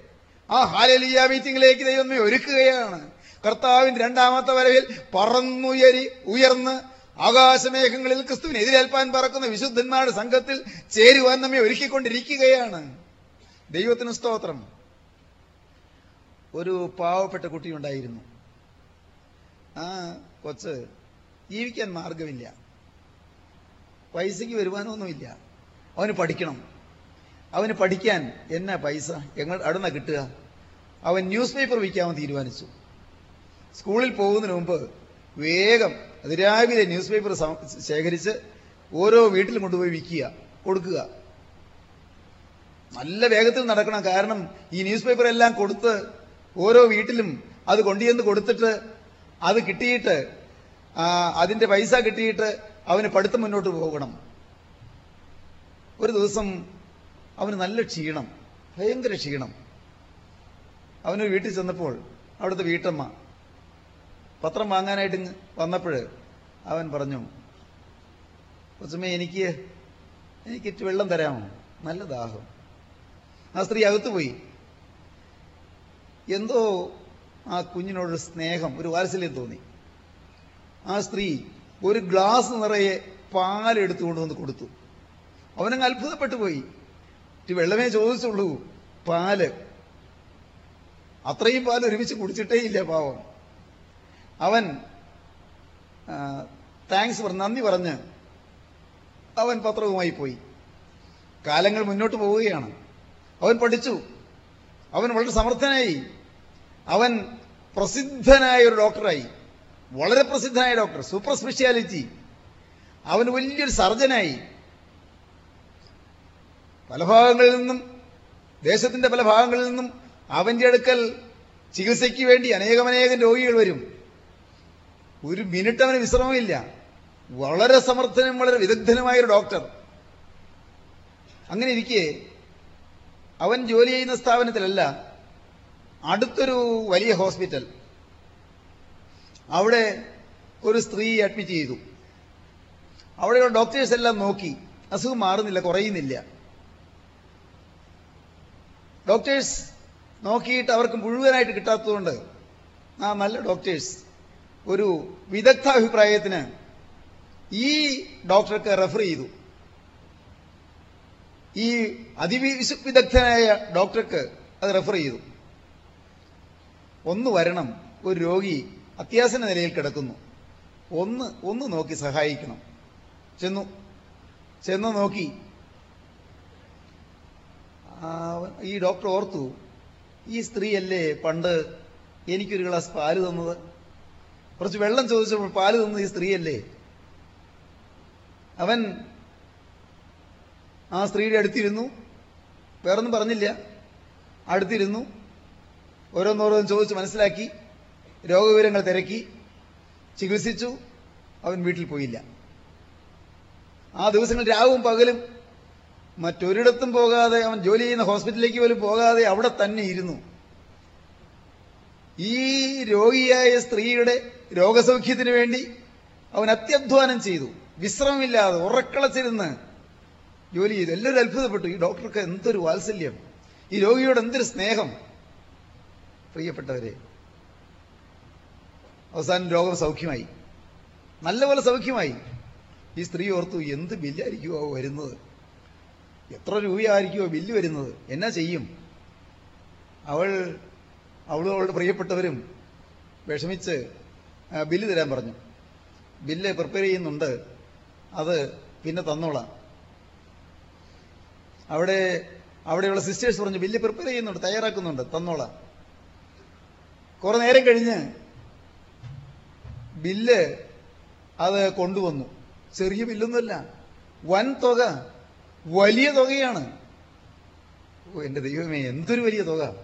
ആ ഹാലലിയ മീറ്റിംഗിലേക്ക് ദൈവമേ ഒരുക്കുകയാണ്. കർത്താവിന്റെ രണ്ടാമത്തെ വരവിൽ പറന്നുയരി ഉയർന്ന് ആകാശമേഘങ്ങളിൽ ക്രിസ്തുവിന് എതിരേൽപ്പാൻ പറക്കുന്ന വിശുദ്ധന്മാരുടെ സംഘത്തിൽ ചേരുവാൻ നമ്മെ ഒരുക്കിക്കൊണ്ടിരിക്കുകയാണ്. ദൈവത്തിന് സ്തോത്രം. ഒരു പാവപ്പെട്ട കുട്ടി ഉണ്ടായിരുന്നു ആ കൊച്ച് ജീവിക്കാൻ മാർഗമില്ല പൈസയ്ക്ക് വരുമാനമൊന്നുമില്ല. അവന് പഠിക്കണം. അവന് പഠിക്കാൻ എന്നാ പൈസ? എങ്ങ അടുന്ന കിട്ടുക? അവൻ ന്യൂസ് പേപ്പർ വിൽക്കാമെന്ന് തീരുമാനിച്ചു. സ്കൂളിൽ പോകുന്നതിന് മുമ്പ് വേഗം അതിരാവിലെ ന്യൂസ് പേപ്പർ ശേഖരിച്ച് ഓരോ വീട്ടിലും കൊണ്ടുപോയി വിൽക്കുക കൊടുക്കുക. നല്ല വേഗത്തിൽ നടക്കണം. കാരണം ഈ ന്യൂസ് പേപ്പർ എല്ലാം കൊടുത്ത് ഓരോ വീട്ടിലും അത് കൊണ്ടുചെന്ന് കൊടുത്തിട്ട് അത് കിട്ടിയിട്ട് അതിന്റെ പൈസ കിട്ടിയിട്ട് അവന് പഠിത്തം മുന്നോട്ട് പോകണം. ഒരു ദിവസം അവന് നല്ല ക്ഷീണം ഭയങ്കര ക്ഷീണം. അവന് വീട്ടിൽ ചെന്നപ്പോൾ അവിടുത്തെ വീട്ടമ്മ പത്രം വാങ്ങാനായിട്ട് വന്നപ്പോൾ അവൻ പറഞ്ഞു കൊച്ചുമേ എനിക്ക് എനിക്ക് വെള്ളം തരാമോ? നല്ല ദാഹം. ആ സ്ത്രീ അകത്ത് പോയി എന്തോ ആ കുഞ്ഞിനോട് സ്നേഹം ഒരു വാത്സല്യം തോന്നി. ആ സ്ത്രീ ഒരു ഗ്ലാസ് നിറയെ പാലെടുത്തു കൊണ്ടുവന്ന് കൊടുത്തു. അവനങ്ങ് അത്ഭുതപ്പെട്ടു പോയി. വെള്ളമേ ചോദിച്ചുള്ളൂ പാൽ. അത്രയും പാൽ ഒരുമിച്ച് കുടിച്ചിട്ടേ ഇല്ല പാവം. അവൻ താങ്ക്സ് പറഞ്ഞ് നന്ദി പറഞ്ഞ് അവൻ പത്രവുമായി പോയി. കാലങ്ങൾ മുന്നോട്ട് പോവുകയാണ്. അവൻ പഠിച്ചു. അവൻ വളരെ സമർത്ഥനായി. അവൻ പ്രസിദ്ധനായ ഒരു ഡോക്ടറായി. വളരെ പ്രസിദ്ധനായ ഡോക്ടർ സൂപ്പർ സ്പെഷ്യാലിറ്റി. അവൻ വലിയൊരു സർജനായി. പല ഭാഗങ്ങളിൽ നിന്നും ദേശത്തിന്റെ പല ഭാഗങ്ങളിൽ നിന്നും അവന്റെ അടുക്കൽ ചികിത്സയ്ക്ക് വേണ്ടി അനേകമനേകം രോഗികൾ വരും. ഒരു മിനിറ്റ് അവന് വിശ്രമമില്ല. വളരെ സമർത്ഥനും വളരെ വിദഗ്ധനുമായ ഒരു ഡോക്ടർ. അങ്ങനെ ഇരിക്കെ അവൻ ജോലി ചെയ്യുന്ന സ്ഥാപനത്തിലല്ല അടുത്തൊരു വലിയ ഹോസ്പിറ്റൽ. അവിടെ ഒരു സ്ത്രീ അഡ്മിറ്റ് ചെയ്തു. അവിടെയുള്ള ഡോക്ടേഴ്സ് എല്ലാം നോക്കി. അസുഖം മാറുന്നില്ല കുറയുന്നില്ല. ഡോക്ടേഴ്സ് നോക്കിയിട്ട് അവർക്ക് മുഴുവനായിട്ട് കിട്ടാത്തതുകൊണ്ട് ആ നല്ല ഡോക്ടേഴ്സ്. ഒരു വിദഗ്ധ അഭിപ്രായത്തിന് ഈ ഡോക്ടർക്ക് റെഫർ ചെയ്തു. ഈ അതിവിദഗ്ധനായ ഡോക്ടർക്ക് അത് റെഫർ ചെയ്തു. ഒന്ന് വരണം. ഒരു രോഗി അത്യാസന നിലയിൽ കിടക്കുന്നു. ഒന്ന് ഒന്ന് നോക്കി സഹായിക്കണം. ചെന്നു. ചെന്ന് നോക്കി. ഈ ഡോക്ടർ ഓർത്തു ഈ സ്ത്രീയല്ലേ പണ്ട് എനിക്കൊരു ഗ്ലാസ് പാൽ തന്നത്? കുറച്ച് വെള്ളം ചോദിച്ചപ്പോൾ പാൽ തന്നത് ഈ സ്ത്രീയല്ലേ? അവൻ ആ സ്ത്രീയുടെ അടുത്തിരുന്നു. വേറൊന്നും പറഞ്ഞില്ല. അടുത്തിരുന്നു. ഓരോന്നോരോന്നും ചോദിച്ച് മനസ്സിലാക്കി രോഗവിവരങ്ങൾ തിരക്കി ചികിത്സിച്ചു അവൻ വീട്ടിൽ പോയില്ല. ആ ദിവസങ്ങൾ രാവും പകലും മറ്റൊരിടത്തും പോകാതെ അവൻ ജോലി ചെയ്യുന്ന ഹോസ്പിറ്റലിലേക്ക് പോലും പോകാതെ അവിടെ തന്നെ ഇരുന്നു. ഈ രോഗിയായ സ്ത്രീയുടെ രോഗസൗഖ്യത്തിന് വേണ്ടി അവൻ അത്യധ്വാനം ചെയ്തു. വിശ്രമമില്ലാതെ ഉറക്കളച്ചിരുന്ന് ജോലി ചെയ്തു. എല്ലാവരും അത്ഭുതപ്പെട്ടു. ഈ ഡോക്ടർക്ക് എന്തൊരു വാത്സല്യം. ഈ രോഗിയോട് എന്തൊരു സ്നേഹം. പ്രിയപ്പെട്ടവരെ അവസാനം രോഗം സൗഖ്യമായി. നല്ലപോലെ സൗഖ്യമായി. ഈ സ്ത്രീ ഓർത്തു എന്ത് ബില്ലായിരിക്കുമോ വരുന്നത്? എത്ര രൂപയായിരിക്കുമോ ബില്ല് വരുന്നത്? എന്നാ ചെയ്യും? അവൾ അവളും അവളുടെ പ്രിയപ്പെട്ടവരും വിഷമിച്ച് ബില്ല് തരാൻ പറഞ്ഞു. ബില്ല് പ്രിപ്പയർ ചെയ്യുന്നുണ്ട്. അത് പിന്നെ തന്നോളാം. അവിടെ അവിടെയുള്ള സിസ്റ്റേഴ്സ് പറഞ്ഞു ബില്ല് പ്രിപ്പയർ ചെയ്യുന്നുണ്ട് തയ്യാറാക്കുന്നുണ്ട് തന്നോളാം. കുറെ നേരം കഴിഞ്ഞ് ബില്ല് അത് കൊണ്ടുവന്നു. ചെറിയ ബില്ലൊന്നുമല്ല. വൻ തുക വലിയ തുകയാണ്. ഓ എന്റെ ദൈവമേ എന്തൊരു വലിയ തുക.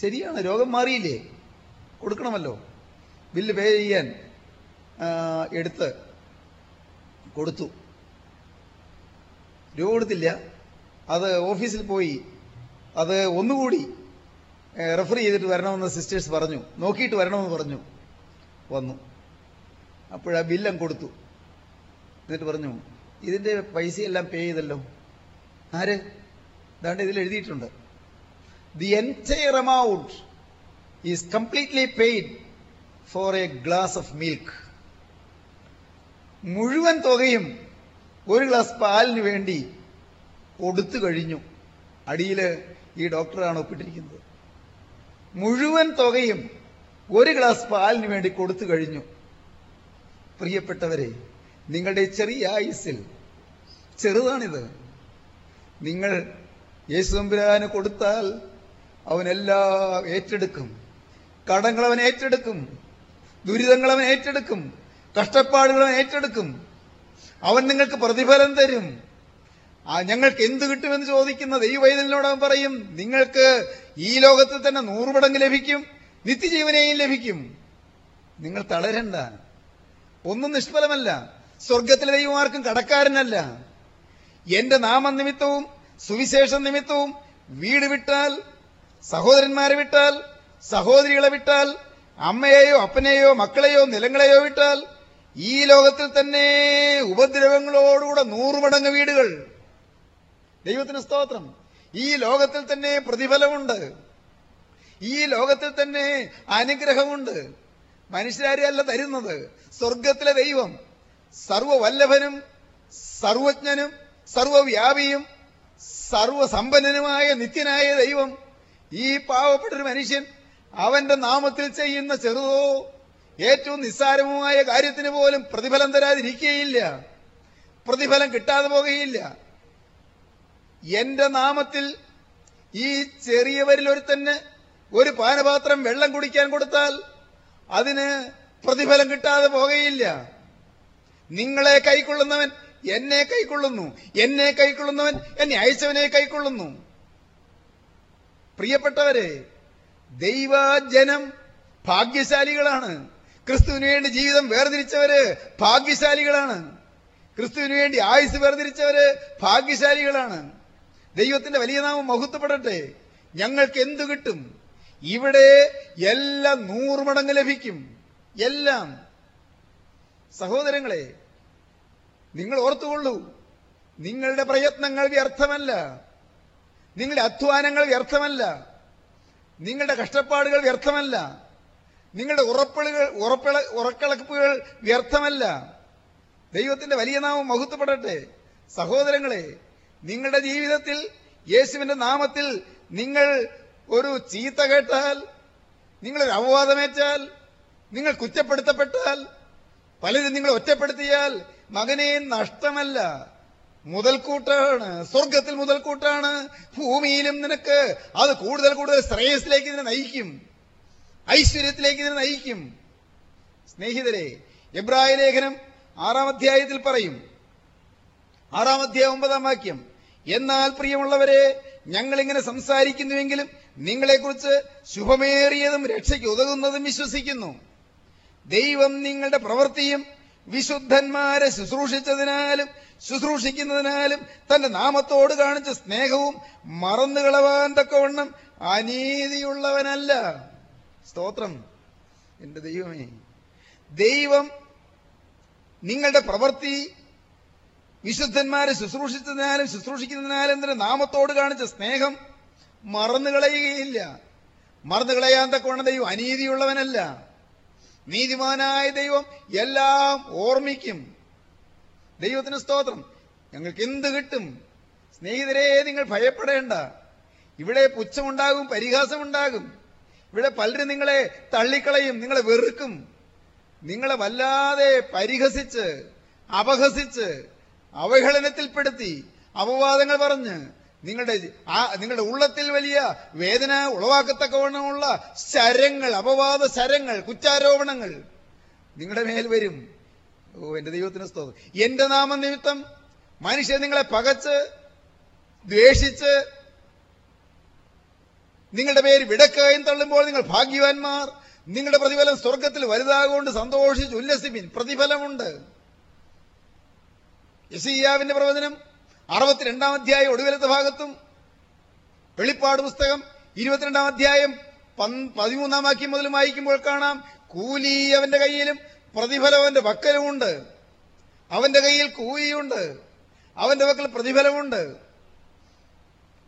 ശരിയാണ് രോഗം മാറിയില്ലേ? കൊടുക്കണമല്ലോ. ബില്ല് പേ ചെയ്യാൻ എടുത്ത് കൊടുത്തു. രൂപ കൊടുത്തില്ല. അത് ഓഫീസിൽ പോയി. അത് ഒന്നുകൂടി റെഫർ ചെയ്തിട്ട് വരണമെന്ന് സിസ്റ്റേഴ്സ് പറഞ്ഞു. നോക്കിയിട്ട് വരണമെന്ന് പറഞ്ഞു. വന്നു. അപ്പോഴാ ബില്ലം കൊടുത്തു. എന്നിട്ട് പറഞ്ഞു ഇതിന്റെ പൈസയെല്ലാം പേ ചെയ്തല്ലോ. ആര്? ഇതാണ്ട് ഇതിൽ എഴുതിയിട്ടുണ്ട്. The entire amount is completely paid for a glass of milk മുഴുവൻ തുകയും ഒരു ഗ്ലാസ് പാലിന് വേണ്ടി കൊടുത്തു കഴിഞ്ഞു. അടിയിൽ ഈ ഡോക്ടറാണ് ഒപ്പിട്ടിരിക്കുന്നത്. മുഴുവൻ തുകയും ഒരു ഗ്ലാസ് പാലിന് വേണ്ടി കൊടുത്തു കഴിഞ്ഞു. പ്രിയപ്പെട്ടവരെ നിങ്ങളുടെ ചെറിയ ആയുസ്സിൽ ചെറുതാണിത്. നിങ്ങൾ യേശുദമ്പുരാന് കൊടുത്താൽ അവനെല്ലാം ഏറ്റെടുക്കും. കടങ്ങൾ അവൻ ഏറ്റെടുക്കും. ദുരിതങ്ങൾ അവൻ ഏറ്റെടുക്കും. കഷ്ടപ്പാടുകൾ അവൻ ഏറ്റെടുക്കും. അവൻ നിങ്ങൾക്ക് പ്രതിഫലം തരും. ഞങ്ങൾക്ക് എന്ത് കിട്ടുമെന്ന് ചോദിക്കുന്നത് ഈ അവൻ പറയും നിങ്ങൾക്ക് ഈ ലോകത്തിൽ തന്നെ നൂറ് മടങ്ങ് ലഭിക്കും നിത്യജീവനെയും ലഭിക്കും. നിങ്ങൾ തളരണ്ട. ഒന്നും നിഷ്ഫലമല്ല. സ്വർഗത്തിലെ ദൈവമാർക്കും കടക്കാരനല്ല. എന്റെ നാമനിമിത്തവും സുവിശേഷ നിമിത്തവും വീട് വിട്ടാൽ സഹോദരന്മാരെ വിട്ടാൽ സഹോദരികളെ വിട്ടാൽ അമ്മയെയോ അപ്പനെയോ മക്കളെയോ നിലങ്ങളെയോ വിട്ടാൽ ഈ ലോകത്തിൽ തന്നെ ഉപദ്രവങ്ങളോടുകൂടെ നൂറുമടങ്ങ് വീടുകൾ. ദൈവത്തിന് സ്തോത്രം. ഈ ലോകത്തിൽ തന്നെ പ്രതിഫലമുണ്ട്. ഈ ലോകത്തിൽ തന്നെ അനുഗ്രഹമുണ്ട്. മനുഷ്യരാരെയല്ല തരുന്നത്? സ്വർഗത്തിലെ ദൈവം. സർവവല്ലഭനും സർവജ്ഞനും സർവവ്യാപിയും സർവസമ്പന്നനുമായ നിത്യനായ ദൈവം. ഈ പാവപ്പെട്ടൊരു മനുഷ്യൻ അവന്റെ നാമത്തിൽ ചെയ്യുന്ന ചെറുതോ ഏറ്റവും നിസ്സാരവുമായ കാര്യത്തിന് പോലും പ്രതിഫലം തരാതിരിക്കുകയില്ല. പ്രതിഫലം കിട്ടാതെ പോകുകയില്ല എന്റെ നാമത്തിൽ ഈ ചെറിയവരിൽ ഒരുത്തന്നെ ഒരു പാനപാത്രം വെള്ളം കുടിക്കാൻ കൊടുത്താൽ അതിന് പ്രതിഫലം കിട്ടാതെ പോകുകയില്ല നിങ്ങളെ കൈക്കൊള്ളുന്നവൻ എന്നെ കൈക്കൊള്ളുന്നു. എന്നെ കൈക്കൊള്ളുന്നവൻ എന്നെ അയച്ചവനെ കൈക്കൊള്ളുന്നു. പ്രിയപ്പെട്ടവരെ ദൈവജനം ഭാഗ്യശാലികളാണ്. ക്രിസ്തുവിന് വേണ്ടി ജീവിതം വേർതിരിച്ചവര് ഭാഗ്യശാലികളാണ്. ക്രിസ്തുവിന് വേണ്ടി ആയുസ് വേർതിരിച്ചവര് ഭാഗ്യശാലികളാണ്. ദൈവത്തിന്റെ വലിയ നാമം മഹത്വപ്പെടട്ടെ. ഞങ്ങൾക്ക് എന്തു കിട്ടും? ഇവിടെ എല്ലാം നൂറ് മടങ്ങ് ലഭിക്കും. എല്ലാം. സഹോദരങ്ങളെ നിങ്ങൾ ഓർത്തുകൊള്ളൂ നിങ്ങളുടെ പ്രയത്നങ്ങൾ വ്യർത്ഥമല്ല. നിങ്ങളുടെ അധ്വാനങ്ങൾ വ്യർത്ഥമല്ല. നിങ്ങളുടെ കഷ്ടപ്പാടുകൾ വ്യർത്ഥമല്ല. നിങ്ങളുടെ ഉറപ്പളുകൾ ഉറപ്പിള ഉറക്കളക്കുകൾ വ്യർത്ഥമല്ല. ദൈവത്തിന്റെ വലിയ നാമം മഹത്വപ്പെടട്ടെ. സഹോദരങ്ങളെ നിങ്ങളുടെ ജീവിതത്തിൽ യേശുവിന്റെ നാമത്തിൽ നിങ്ങൾ ഒരു ചീത്ത കേട്ടാൽ നിങ്ങളൊരു അപവാദമേറ്റാൽ നിങ്ങൾ കുറ്റപ്പെടുത്തപ്പെട്ടാൽ പലരും നിങ്ങൾ ഒറ്റപ്പെടുത്തിയാൽ മകനെ നഷ്ടമല്ല. മുതൽക്കൂട്ടാണ്. സ്വർഗത്തിൽ മുതൽക്കൂട്ടാണ്. ഭൂമിയിലും നിനക്ക് അത് കൂടുതൽ കൂടുതൽ ശ്രേയസിലേക്ക് നിന്നെ നയിക്കും. ഐശ്വര്യത്തിലേക്ക് നിന്നെ നയിക്കും. സ്നേഹിതരെ എബ്രായ ലേഖനം ആറാം അധ്യായത്തിൽ പറയും. ആറാം അധ്യായം ഒമ്പതാം വാക്യം. എന്നാൽ പ്രിയമുള്ളവരെ ഞങ്ങൾ ഇങ്ങനെ സംസാരിക്കുന്നുവെങ്കിലും നിങ്ങളെക്കുറിച്ച് ശുഭമേറിയതും രക്ഷയ്ക്ക് ഉതകുന്നതും വിശ്വസിക്കുന്നു. ദൈവം നിങ്ങളുടെ പ്രവൃത്തിയും വിശുദ്ധന്മാരെ ശുശ്രൂഷിച്ചതിനാലും ശുശ്രൂഷിക്കുന്നതിനാലും തന്റെ നാമത്തോട് കാണിച്ച സ്നേഹവും മറന്നുകളവാൻ തക്കവണ്ണം അനീതിയുള്ളവനല്ല. സ്തോത്രം. എന്റെ ദൈവമേ ദൈവം നിങ്ങളുടെ പ്രവൃത്തി വിശുദ്ധന്മാരെ ശുശ്രൂഷിച്ചതിനാലും ശുശ്രൂഷിക്കുന്നതിനാലും തന്റെ നാമത്തോട് കാണിച്ച സ്നേഹം? മറന്നു കളയുകയില്ല. മറന്നു കളയാൻ തക്കവണ്ണം ദൈവം അനീതിയുള്ളവനല്ല. നീതിമാനായ ദൈവം എല്ലാം ഓർമ്മിക്കും. ദൈവത്തിന് സ്തോത്രം. ഞങ്ങൾക്ക് എന്ത് കിട്ടും? സ്നേഹിതരെ നിങ്ങൾ ഭയപ്പെടേണ്ട. ഇവിടെ പുച്ഛമുണ്ടാകും പരിഹാസമുണ്ടാകും. ഇവിടെ പലരും നിങ്ങളെ തള്ളിക്കളയും നിങ്ങളെ വെറുക്കും. നിങ്ങളെ വല്ലാതെ പരിഹസിച്ച് അപഹസിച്ച് അവഹേളനത്തിൽപ്പെടുത്തി അപവാദങ്ങൾ പറഞ്ഞ് നിങ്ങളുടെ ആ നിങ്ങളുടെ ഉള്ളത്തിൽ വലിയ വേദന ഉളവാക്കത്തക്കവണ്ണമുള്ള ശരങ്ങൾ അപവാദ ശരങ്ങൾ കുറ്റാരോപണങ്ങൾ നിങ്ങളുടെ മേൽ വരും. ഓ എന്റെ ദൈവത്തിന് സ്തോത്രം. എന്റെ നാമം നിമിത്തം മനുഷ്യൻ നിങ്ങളെ പകച്ച് ദ്വേഷിച്ച് നിങ്ങളുടെ പേര് വിടക്കായും തള്ളുമ്പോൾ നിങ്ങൾ ഭാഗ്യവാന്മാർ. നിങ്ങളുടെ പ്രതിഫലം സ്വർഗത്തിൽ വലുതാകൊണ്ട് സന്തോഷിച്ച് ഉല്ലസിപ്പിൻ. പ്രതിഫലമുണ്ട്. യസീയാവിന്റെ പ്രവചനം അറുപത്തിരണ്ടാം അധ്യായം ഒടുവിലത്തെ ഭാഗത്തും വെളിപ്പാട് പുസ്തകം ഇരുപത്തിരണ്ടാം അധ്യായം പതിമൂന്നാം വാക്യം മുതൽ വായിക്കുമ്പോൾ കാണാം കൂലി അവന്റെ കയ്യിലും പ്രതിഫലം അവന്റെ അവന്റെ കയ്യിൽ കൂലിയുണ്ട്. അവന്റെ പക്കൽ പ്രതിഫലമുണ്ട്.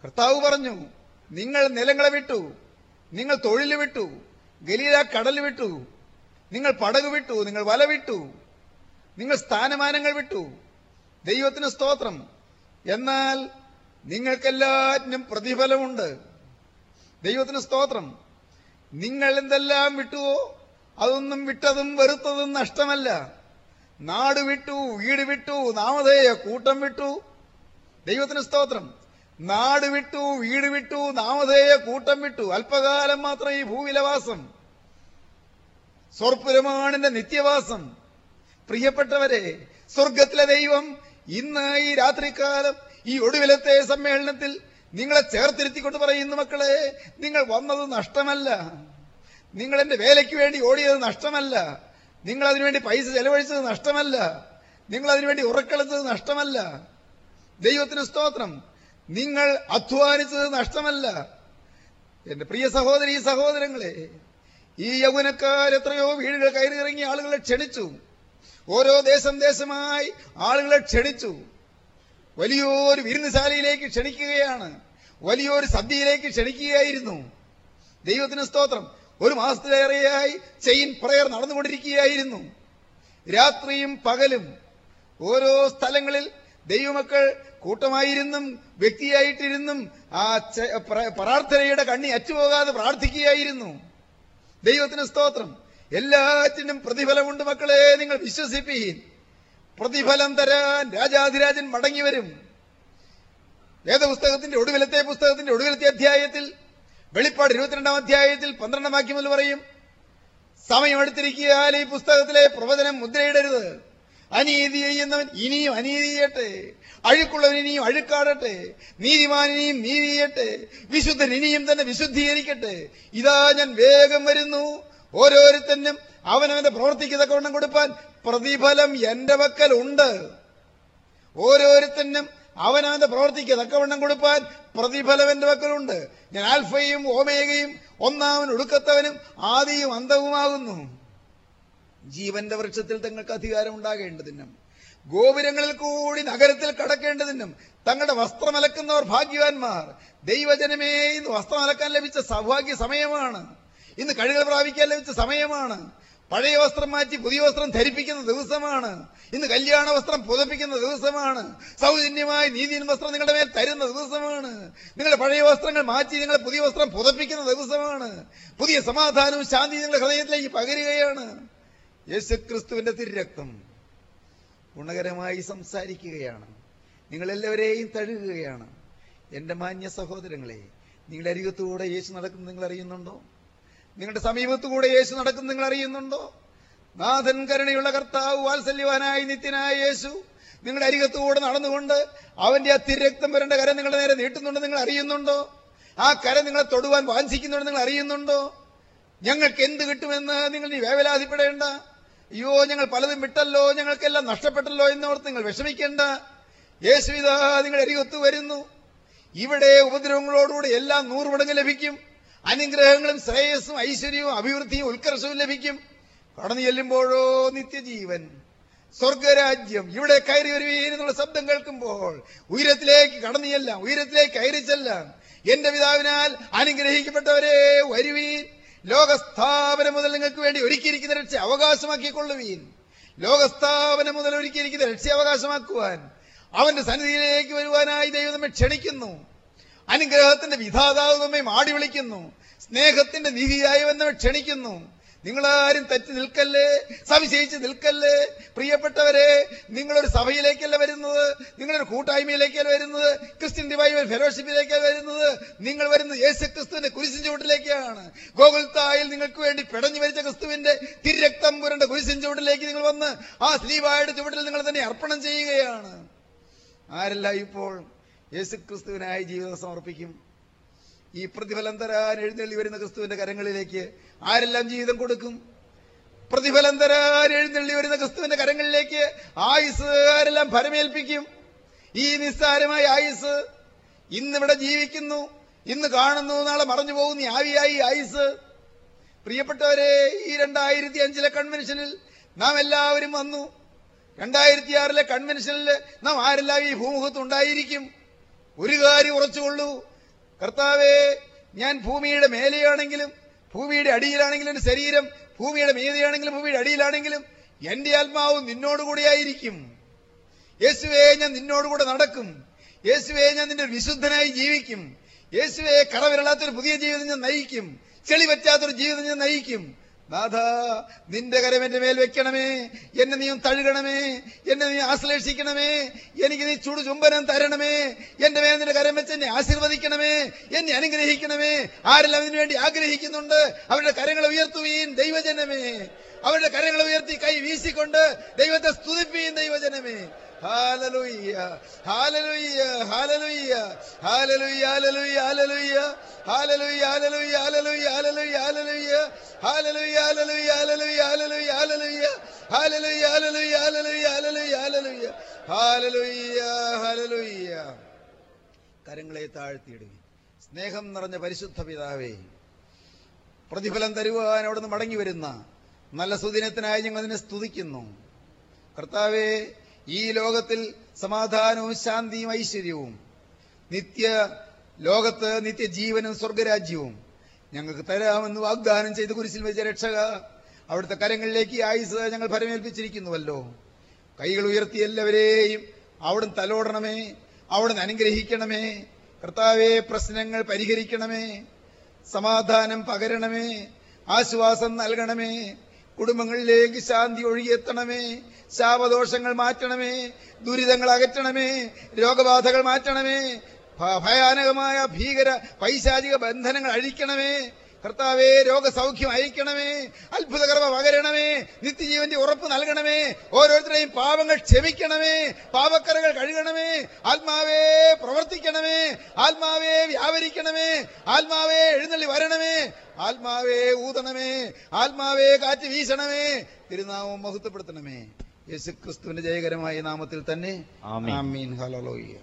കർത്താവ് പറഞ്ഞു നിങ്ങൾ നിലങ്ങളെ വിട്ടു നിങ്ങൾ തൊഴിൽ വിട്ടു ഗലീല കടൽ വിട്ടു നിങ്ങൾ പടക് വിട്ടു നിങ്ങൾ വല വിട്ടു നിങ്ങൾ സ്ഥാനമാനങ്ങൾ വിട്ടു ദൈവത്തിന് സ്തോത്രം. എന്നാൽ നിങ്ങൾക്കെല്ലാറ്റിനും പ്രതിഫലമുണ്ട്. ദൈവത്തിന് സ്തോത്രം. നിങ്ങൾ എന്തെല്ലാം വിട്ടുവോ അതൊന്നും വിട്ടതും വെറുത്തതും നഷ്ടമല്ല. നാട് വിട്ടു വീട് വിട്ടു നാമധേയ കൂട്ടം വിട്ടു ദൈവത്തിന് സ്തോത്രം. നാട് വിട്ടു വീട് വിട്ടു നാമധേയ കൂട്ടം വിട്ടു. അല്പകാലം മാത്രം ഈ ഭൂവിലവാസം സ്വർപ്പുരമാണിന്റെ നിത്യവാസം. പ്രിയപ്പെട്ടവരെ സ്വർഗത്തിലെ ദൈവം ഇന്ന് ഈ രാത്രികാലം ഈ ഒടുവിലത്തെ സമ്മേളനത്തിൽ നിങ്ങളെ ചേർത്തിരുത്തിക്കൊണ്ട് പറയുന്നു മക്കളെ നിങ്ങൾ വന്നത് നഷ്ടമല്ല. നിങ്ങൾ എന്റെ വേലയ്ക്ക് വേണ്ടി ഓടിയത് നഷ്ടമല്ല. നിങ്ങൾ അതിനുവേണ്ടി പൈസ ചെലവഴിച്ചത് നഷ്ടമല്ല. നിങ്ങൾ അതിനുവേണ്ടി ഉറക്കളച്ചത് നഷ്ടമല്ല. ദൈവത്തിന് സ്തോത്രം. നിങ്ങൾ അധ്വാനിച്ചത് നഷ്ടമല്ല. എന്റെ പ്രിയ സഹോദരി സഹോദരങ്ങളെ ഈ യൗവനക്കാരെത്രയോ വീടുകൾ കയറിയിറങ്ങി ആളുകളെ ക്ഷണിച്ചു. ഓരോ ദേശം ദേശമായി ആളുകളെ ക്ഷണിച്ചു. വലിയൊരു വിരുന്നുശാലയിലേക്ക് ക്ഷണിക്കുകയാണ്. വലിയൊരു സദ്യയിലേക്ക് ക്ഷണിക്കുകയായിരുന്നു. ദൈവത്തിന് സ്തോത്രം. ഒരു മാസത്തിലേറെയായി ചെയിൻ പ്രയർ നടന്നുകൊണ്ടിരിക്കുകയായിരുന്നു. രാത്രിയും പകലും ഓരോ സ്ഥലങ്ങളിൽ ദൈവമക്കൾ കൂട്ടമായിരുന്നും വ്യക്തിയായിട്ടിരുന്നും ആ പ്രാർത്ഥനയുടെ കണ്ണി അറ്റുപോകാതെ പ്രാർത്ഥിക്കുകയായിരുന്നു. ദൈവത്തിന് സ്തോത്രം. എല്ലാറ്റിനും പ്രതിഫലമുണ്ട് മക്കളെ നിങ്ങൾ വിശ്വസിപ്പീൻ. പ്രതിഫലം തരാൻ രാജാധിരാജൻ മടങ്ങി വരും. വേദപുസ്തകത്തിന്റെ ഒടുവിലത്തെ പുസ്തകത്തിന്റെ ഒടുവിലത്തെ അധ്യായത്തിൽ വെളിപ്പാട് ഇരുപത്തിരണ്ടാം അധ്യായത്തിൽ പന്ത്രണ്ടാം വാക്യം മുതൽ പറയും സമയമെടുത്തിരിക്കാൻ ഈ പുസ്തകത്തിലെ പ്രവചനം മുദ്രയിടരുത്. അനീതി ചെയ്യുന്നവൻ ഇനിയും അനീതി ചെയ്യട്ടെ. അഴുക്കുള്ളവൻ ഇനിയും അഴുക്കാടട്ടെ. നീതിമാൻ ഇനിയും നീതി ചെയ്യട്ടെ. വിശുദ്ധൻ ഇനിയും തന്നെ വിശുദ്ധീകരിക്കട്ടെ. ഇതാ ഞാൻ വേഗം വരുന്നു. ഓരോരുത്തനും അവനവന്റെ പ്രവർത്തിക്ക് തക്കവണ്ണം കൊടുപ്പാൻ പ്രതിഫലം എന്റെ പക്കൽ ഉണ്ട് ഓരോരുത്തനും അവനവന്റെ പ്രവർത്തിക്ക് തക്കവണ്ണം കൊടുപ്പാൻ പ്രതിഫലം എന്റെ പക്കലുണ്ട്. ഞാൻ ആൽഫയും ഓമേഗയും ഒന്നാമൻ ഒടുക്കത്തവനും ആദിയും അന്തവുമാകുന്നു. ജീവന്റെ വൃക്ഷത്തിൽ തങ്ങൾക്ക് അധികാരം ഉണ്ടാകേണ്ടതിനും ഗോപുരങ്ങളിൽ കൂടി നഗരത്തിൽ കടക്കേണ്ടതിനും തങ്ങളുടെ വസ്ത്രമലക്കുന്നവർ ഭാഗ്യവാന്മാർ. ദൈവജനമേ ഇന്ന് വസ്ത്രമലക്കാൻ ലഭിച്ച സൗഭാഗ്യ സമയമാണ്. ഇന്ന് കഴുകൽ പ്രാപിക്കാൻ ലഭിച്ച സമയമാണ്. പഴയ വസ്ത്രം മാറ്റി പുതിയ വസ്ത്രം ധരിപ്പിക്കുന്ന ദിവസമാണ്. ഇന്ന് കല്യാണ വസ്ത്രം പുതപ്പിക്കുന്ന ദിവസമാണ്. സൗജന്യമായ നീതി വസ്ത്രം നിങ്ങളുടെ മേൽ തരുന്ന ദിവസമാണ്. നിങ്ങളുടെ പഴയ വസ്ത്രങ്ങൾ മാറ്റി നിങ്ങളുടെ പുതിയ വസ്ത്രം പുതപ്പിക്കുന്ന ദിവസമാണ്. പുതിയ സമാധാനവും ശാന്തിയും നിങ്ങളുടെ ഹൃദയത്തിലേക്ക് പകരുകയാണ്. യേശുക്രിസ്തുവിന്റെ തിരുരക്തം ഗുണകരമായി സംസാരിക്കുകയാണ്. നിങ്ങളെല്ലാവരെയും തഴുകുകയാണ്. എന്റെ മാന്യ സഹോദരങ്ങളെ നിങ്ങളുടെ അരികത്തുകൂടെ യേശു നടക്കുന്നത് നിങ്ങൾ അറിയുന്നുണ്ടോ? നിങ്ങളുടെ സമീപത്തുകൂടെ യേശു നടക്കുന്നത് നിങ്ങൾ അറിയുന്നുണ്ടോ? നാഥൻ കരുണയുള്ള കർത്താവ് വാത്സല്യവാനായി നിത്യനായ യേശു നിങ്ങളുടെ അരികത്തുകൂടെ നടന്നുകൊണ്ട് അവന്റെ ആ തിരക്തം വരേണ്ട കരം നിങ്ങളുടെ നേരെ നീട്ടുന്നുണ്ട് നിങ്ങൾ അറിയുന്നുണ്ടോ? ആ കരം നിങ്ങളെ തൊടുവാൻ വാഞ്ചിക്കുന്നുണ്ട് നിങ്ങൾ അറിയുന്നുണ്ടോ? ഞങ്ങൾക്ക് എന്ത് കിട്ടുമെന്ന് നിങ്ങൾ നീ വേവലാതിപ്പെടേണ്ട. അയ്യോ ഞങ്ങൾ പലതും വിട്ടല്ലോ ഞങ്ങൾക്കെല്ലാം നഷ്ടപ്പെട്ടല്ലോ എന്നോർത്ത് നിങ്ങൾ വിഷമിക്കേണ്ട. യേശുവിധ നിങ്ങളുടെ അരികത്ത് വരുന്നു. ഇവിടെ ഉപദ്രവങ്ങളോടുകൂടി എല്ലാം നൂറ് മടങ്ങ് ലഭിക്കും. അനുഗ്രഹങ്ങളും ശ്രേയസ്സും ഐശ്വര്യവും അഭിവൃദ്ധിയും ഉത്കർഷവും ലഭിക്കും. കടന്നു ചെല്ലുമ്പോഴോ നിത്യജീവൻ. സ്വർഗരാജ്യം ഇവിടെ കയറി വരുവീൻ എന്നുള്ള ശബ്ദം കേൾക്കുമ്പോൾ ഉയരത്തിലേക്ക് കടന്നു ചെല്ലാം ഉയരത്തിലേക്ക് കയറി ചെല്ലാം. എന്റെ പിതാവിനാൽ അനുഗ്രഹിക്കപ്പെട്ടവരെ വരുവീൻ. ലോകസ്ഥാപനം മുതൽ നിങ്ങൾക്ക് വേണ്ടി ഒരുക്കിയിരിക്കുന്ന രക്ഷ അവകാശമാക്കിക്കൊള്ളുവീൻ. ലോകസ്ഥാപനം മുതൽ ഒരുക്കിയിരിക്കുന്ന രക്ഷ അവകാശമാക്കുവാൻ. അവന്റെ സന്നിധിയിലേക്ക് വരുവാനായി ദൈവം നമ്മെ ക്ഷണിക്കുന്നു. അനുഗ്രഹത്തിന്റെ വിധാതാവ് നമ്മെ മാടി വിളിക്കുന്നു. സ്നേഹത്തിന്റെ നിധിയായവൻ നമ്മെ ക്ഷണിക്കുന്നു. നിങ്ങളാരും തെറ്റി നിൽക്കല്ലേ? സവിശയിച്ച് നിൽക്കല്ലേ? പ്രിയപ്പെട്ടവരെ നിങ്ങളൊരു സഭയിലേക്കല്ല വരുന്നത്. നിങ്ങളൊരു കൂട്ടായ്മയിലേക്കല്ല വരുന്നത്. ക്രിസ്ത്യൻ ഡിവൈവൽ ഫെലോഷിപ്പിലേക്കല്ല വരുന്നത്. നിങ്ങൾ വരുന്നത് യേശു ക്രിസ്തുവിന്റെ കുരിശിൻ ചുവട്ടിലേക്കാണ്. ഗോകുൽത്തായിൽ നിങ്ങൾക്ക് വേണ്ടി പിടഞ്ഞു മരിച്ച ക്രിസ്തുവിന്റെ തിരക്തം പുരണ്ട കുരിശിൻ ചുവട്ടിലേക്ക് നിങ്ങൾ വന്ന് ആ സ്ലീവായുടെ ചുവട്ടിൽ നിങ്ങൾ തന്നെ അർപ്പണം ചെയ്യുകയാണ്. ആരല്ല ഇപ്പോൾ യേശു ക്രിസ്തുവിനായി ജീവിതം സമർപ്പിക്കും. ഈ പ്രതിഫലം തരാൻ എഴുന്നള്ളി വരുന്ന ക്രിസ്തുവിന്റെ കരങ്ങളിലേക്ക് ആരെല്ലാം ജീവിതം കൊടുക്കും? പ്രതിഫലം തരാൻ എഴുന്നള്ളി വരുന്ന ക്രിസ്തുവിന്റെ കരങ്ങളിലേക്ക് ആയുസ് ആരെല്ലാം ഫലമേൽപ്പിക്കും ഈ നിസ്സാരമായ ആയുസ് ഇന്നിവിടെ ജീവിക്കുന്നു ഇന്ന് കാണുന്നു നാളെ മറഞ്ഞു പോകുന്ന ആവിയായി ആയുസ്. പ്രിയപ്പെട്ടവരെ ഈ രണ്ടായിരത്തി അഞ്ചിലെ കൺവെൻഷനിൽ നാം എല്ലാവരും വന്നു. രണ്ടായിരത്തി ആറിലെ കൺവെൻഷനിൽ നാം ആരെല്ലാം ഈ ഭൂമുഖത്ത് ഉണ്ടായിരിക്കും? ഒരു കാര്യം ഉറച്ചുകൊള്ളൂ. കർത്താവേ ഞാൻ ഭൂമിയുടെ മേലെയാണെങ്കിലും ഭൂമിയുടെ അടിയിലാണെങ്കിലും എന്റെ ശരീരം ഭൂമിയുടെ മീതെയാണെങ്കിലും ഭൂമിയുടെ അടിയിലാണെങ്കിലും എന്റെ ആത്മാവ് നിന്നോടുകൂടിയായിരിക്കും യേശുവേ ഞാൻ നിന്നോടുകൂടെ നടക്കും. യേശുവേ ഞാൻ നിന്റെ വിശുദ്ധനായി ജീവിക്കും. യേശുവേ കടവിരളാത്തൊരു പുതിയ ജീവിതം ഞാൻ നയിക്കും. ചെളി പറ്റാത്തൊരു ജീവിതം ഞാൻ നയിക്കും. നാഥ നിന്റെ കരം എന്റെ മേൽ വെക്കണമേ. എന്നെ നീ തഴുകണമേ. എന്നെ നീ ആശ്ലേഷിക്കണമേ. എനിക്ക് നീ ചുടു ചുംബനം തരണമേ. എന്റെ മേൽ നിന്റെ കരം വെച്ച് എന്നെ ആശീർവദിക്കണമേ. എന്നെ അനുഗ്രഹിക്കണമേ. ആരെല്ലാം അതിനു വേണ്ടി ആഗ്രഹിക്കുന്നുണ്ട് അവരുടെ കരങ്ങൾ ഉയർത്തുകയും ദൈവജനമേ. അവരുടെ കരങ്ങൾ ഉയർത്തി കൈ വീശിക്കൊണ്ട് ദൈവത്തെ സ്തുതിപ്പീൻ ദൈവജനമേ. കരങ്ങളെ താഴ്ത്തിയിടുക സ്നേഹം നിറഞ്ഞ പരിശുദ്ധ പിതാവേ പ്രതിഫലം തരുവാൻ അവിടുന്ന് മടങ്ങി വരുന്ന നല്ല സുദിനത്തിനായി ഞങ്ങൾ അതിനെ സ്തുതിക്കുന്നു കർത്താവെ ഈ ലോകത്തിൽ സമാധാനവും ശാന്തിയും ഐശ്വര്യവും നിത്യ ലോകത്ത് നിത്യജീവനും സ്വർഗരാജ്യവും ഞങ്ങൾക്ക് തരാമെന്ന് വാഗ്ദാനം ചെയ്ത് കുരിശിൽ വെച്ച രക്ഷക അവിടുത്തെ കരങ്ങളിലേക്ക് ആയുസ് ഞങ്ങൾ ഫലമേൽപ്പിച്ചിരിക്കുന്നുവല്ലോ കൈകൾ ഉയർത്തി എല്ലാവരെയും അവിടുന്ന് തലോടണമേ അവിടുന്ന് അനുഗ്രഹിക്കണമേ. കർത്താവെ പ്രശ്നങ്ങൾ പരിഹരിക്കണമേ. സമാധാനം പകരണമേ. ആശ്വാസം നൽകണമേ. കുടുംബങ്ങളിലേക്ക് ശാന്തി ഒഴുകിയെത്തണമേ. ശാപദോഷങ്ങൾ മാറ്റണമേ. ദുരിതങ്ങൾ അകറ്റണമേ. രോഗബാധകൾ മാറ്റണമേ. ഭയാനകമായ ഭീകര പൈശാചിക ബന്ധനങ്ങൾ അഴിക്കണമേ. കർത്താവേ രോഗസൗഖ്യം അയക്കണമേ അത്ഭുതകർമ്മ പകരണമേ നിത്യജീവന്റെ ഉറപ്പ് നൽകണമേ ഓരോരുത്തരെയും പാപങ്ങൾ ക്ഷമിക്കണമേ പാപക്കറകൾ കഴുകണമേ ആത്മാവേ പ്രവർത്തിക്കണമേ ആത്മാവേ വ്യാപരിക്കണമേ ആത്മാവേ എഴുന്നള്ളി വരണമേ ആത്മാവേ ഊതണമേ ആത്മാവേ കാറ്റ് വീശണമേ തിരുനാമം മഹത്വപ്പെടുത്തണമേ. യേശുക്രിസ്തുവിന്റെ ജയകരമായ നാമത്തിൽ തന്നെ. ആമീൻ. ഹല്ലേലൂയ.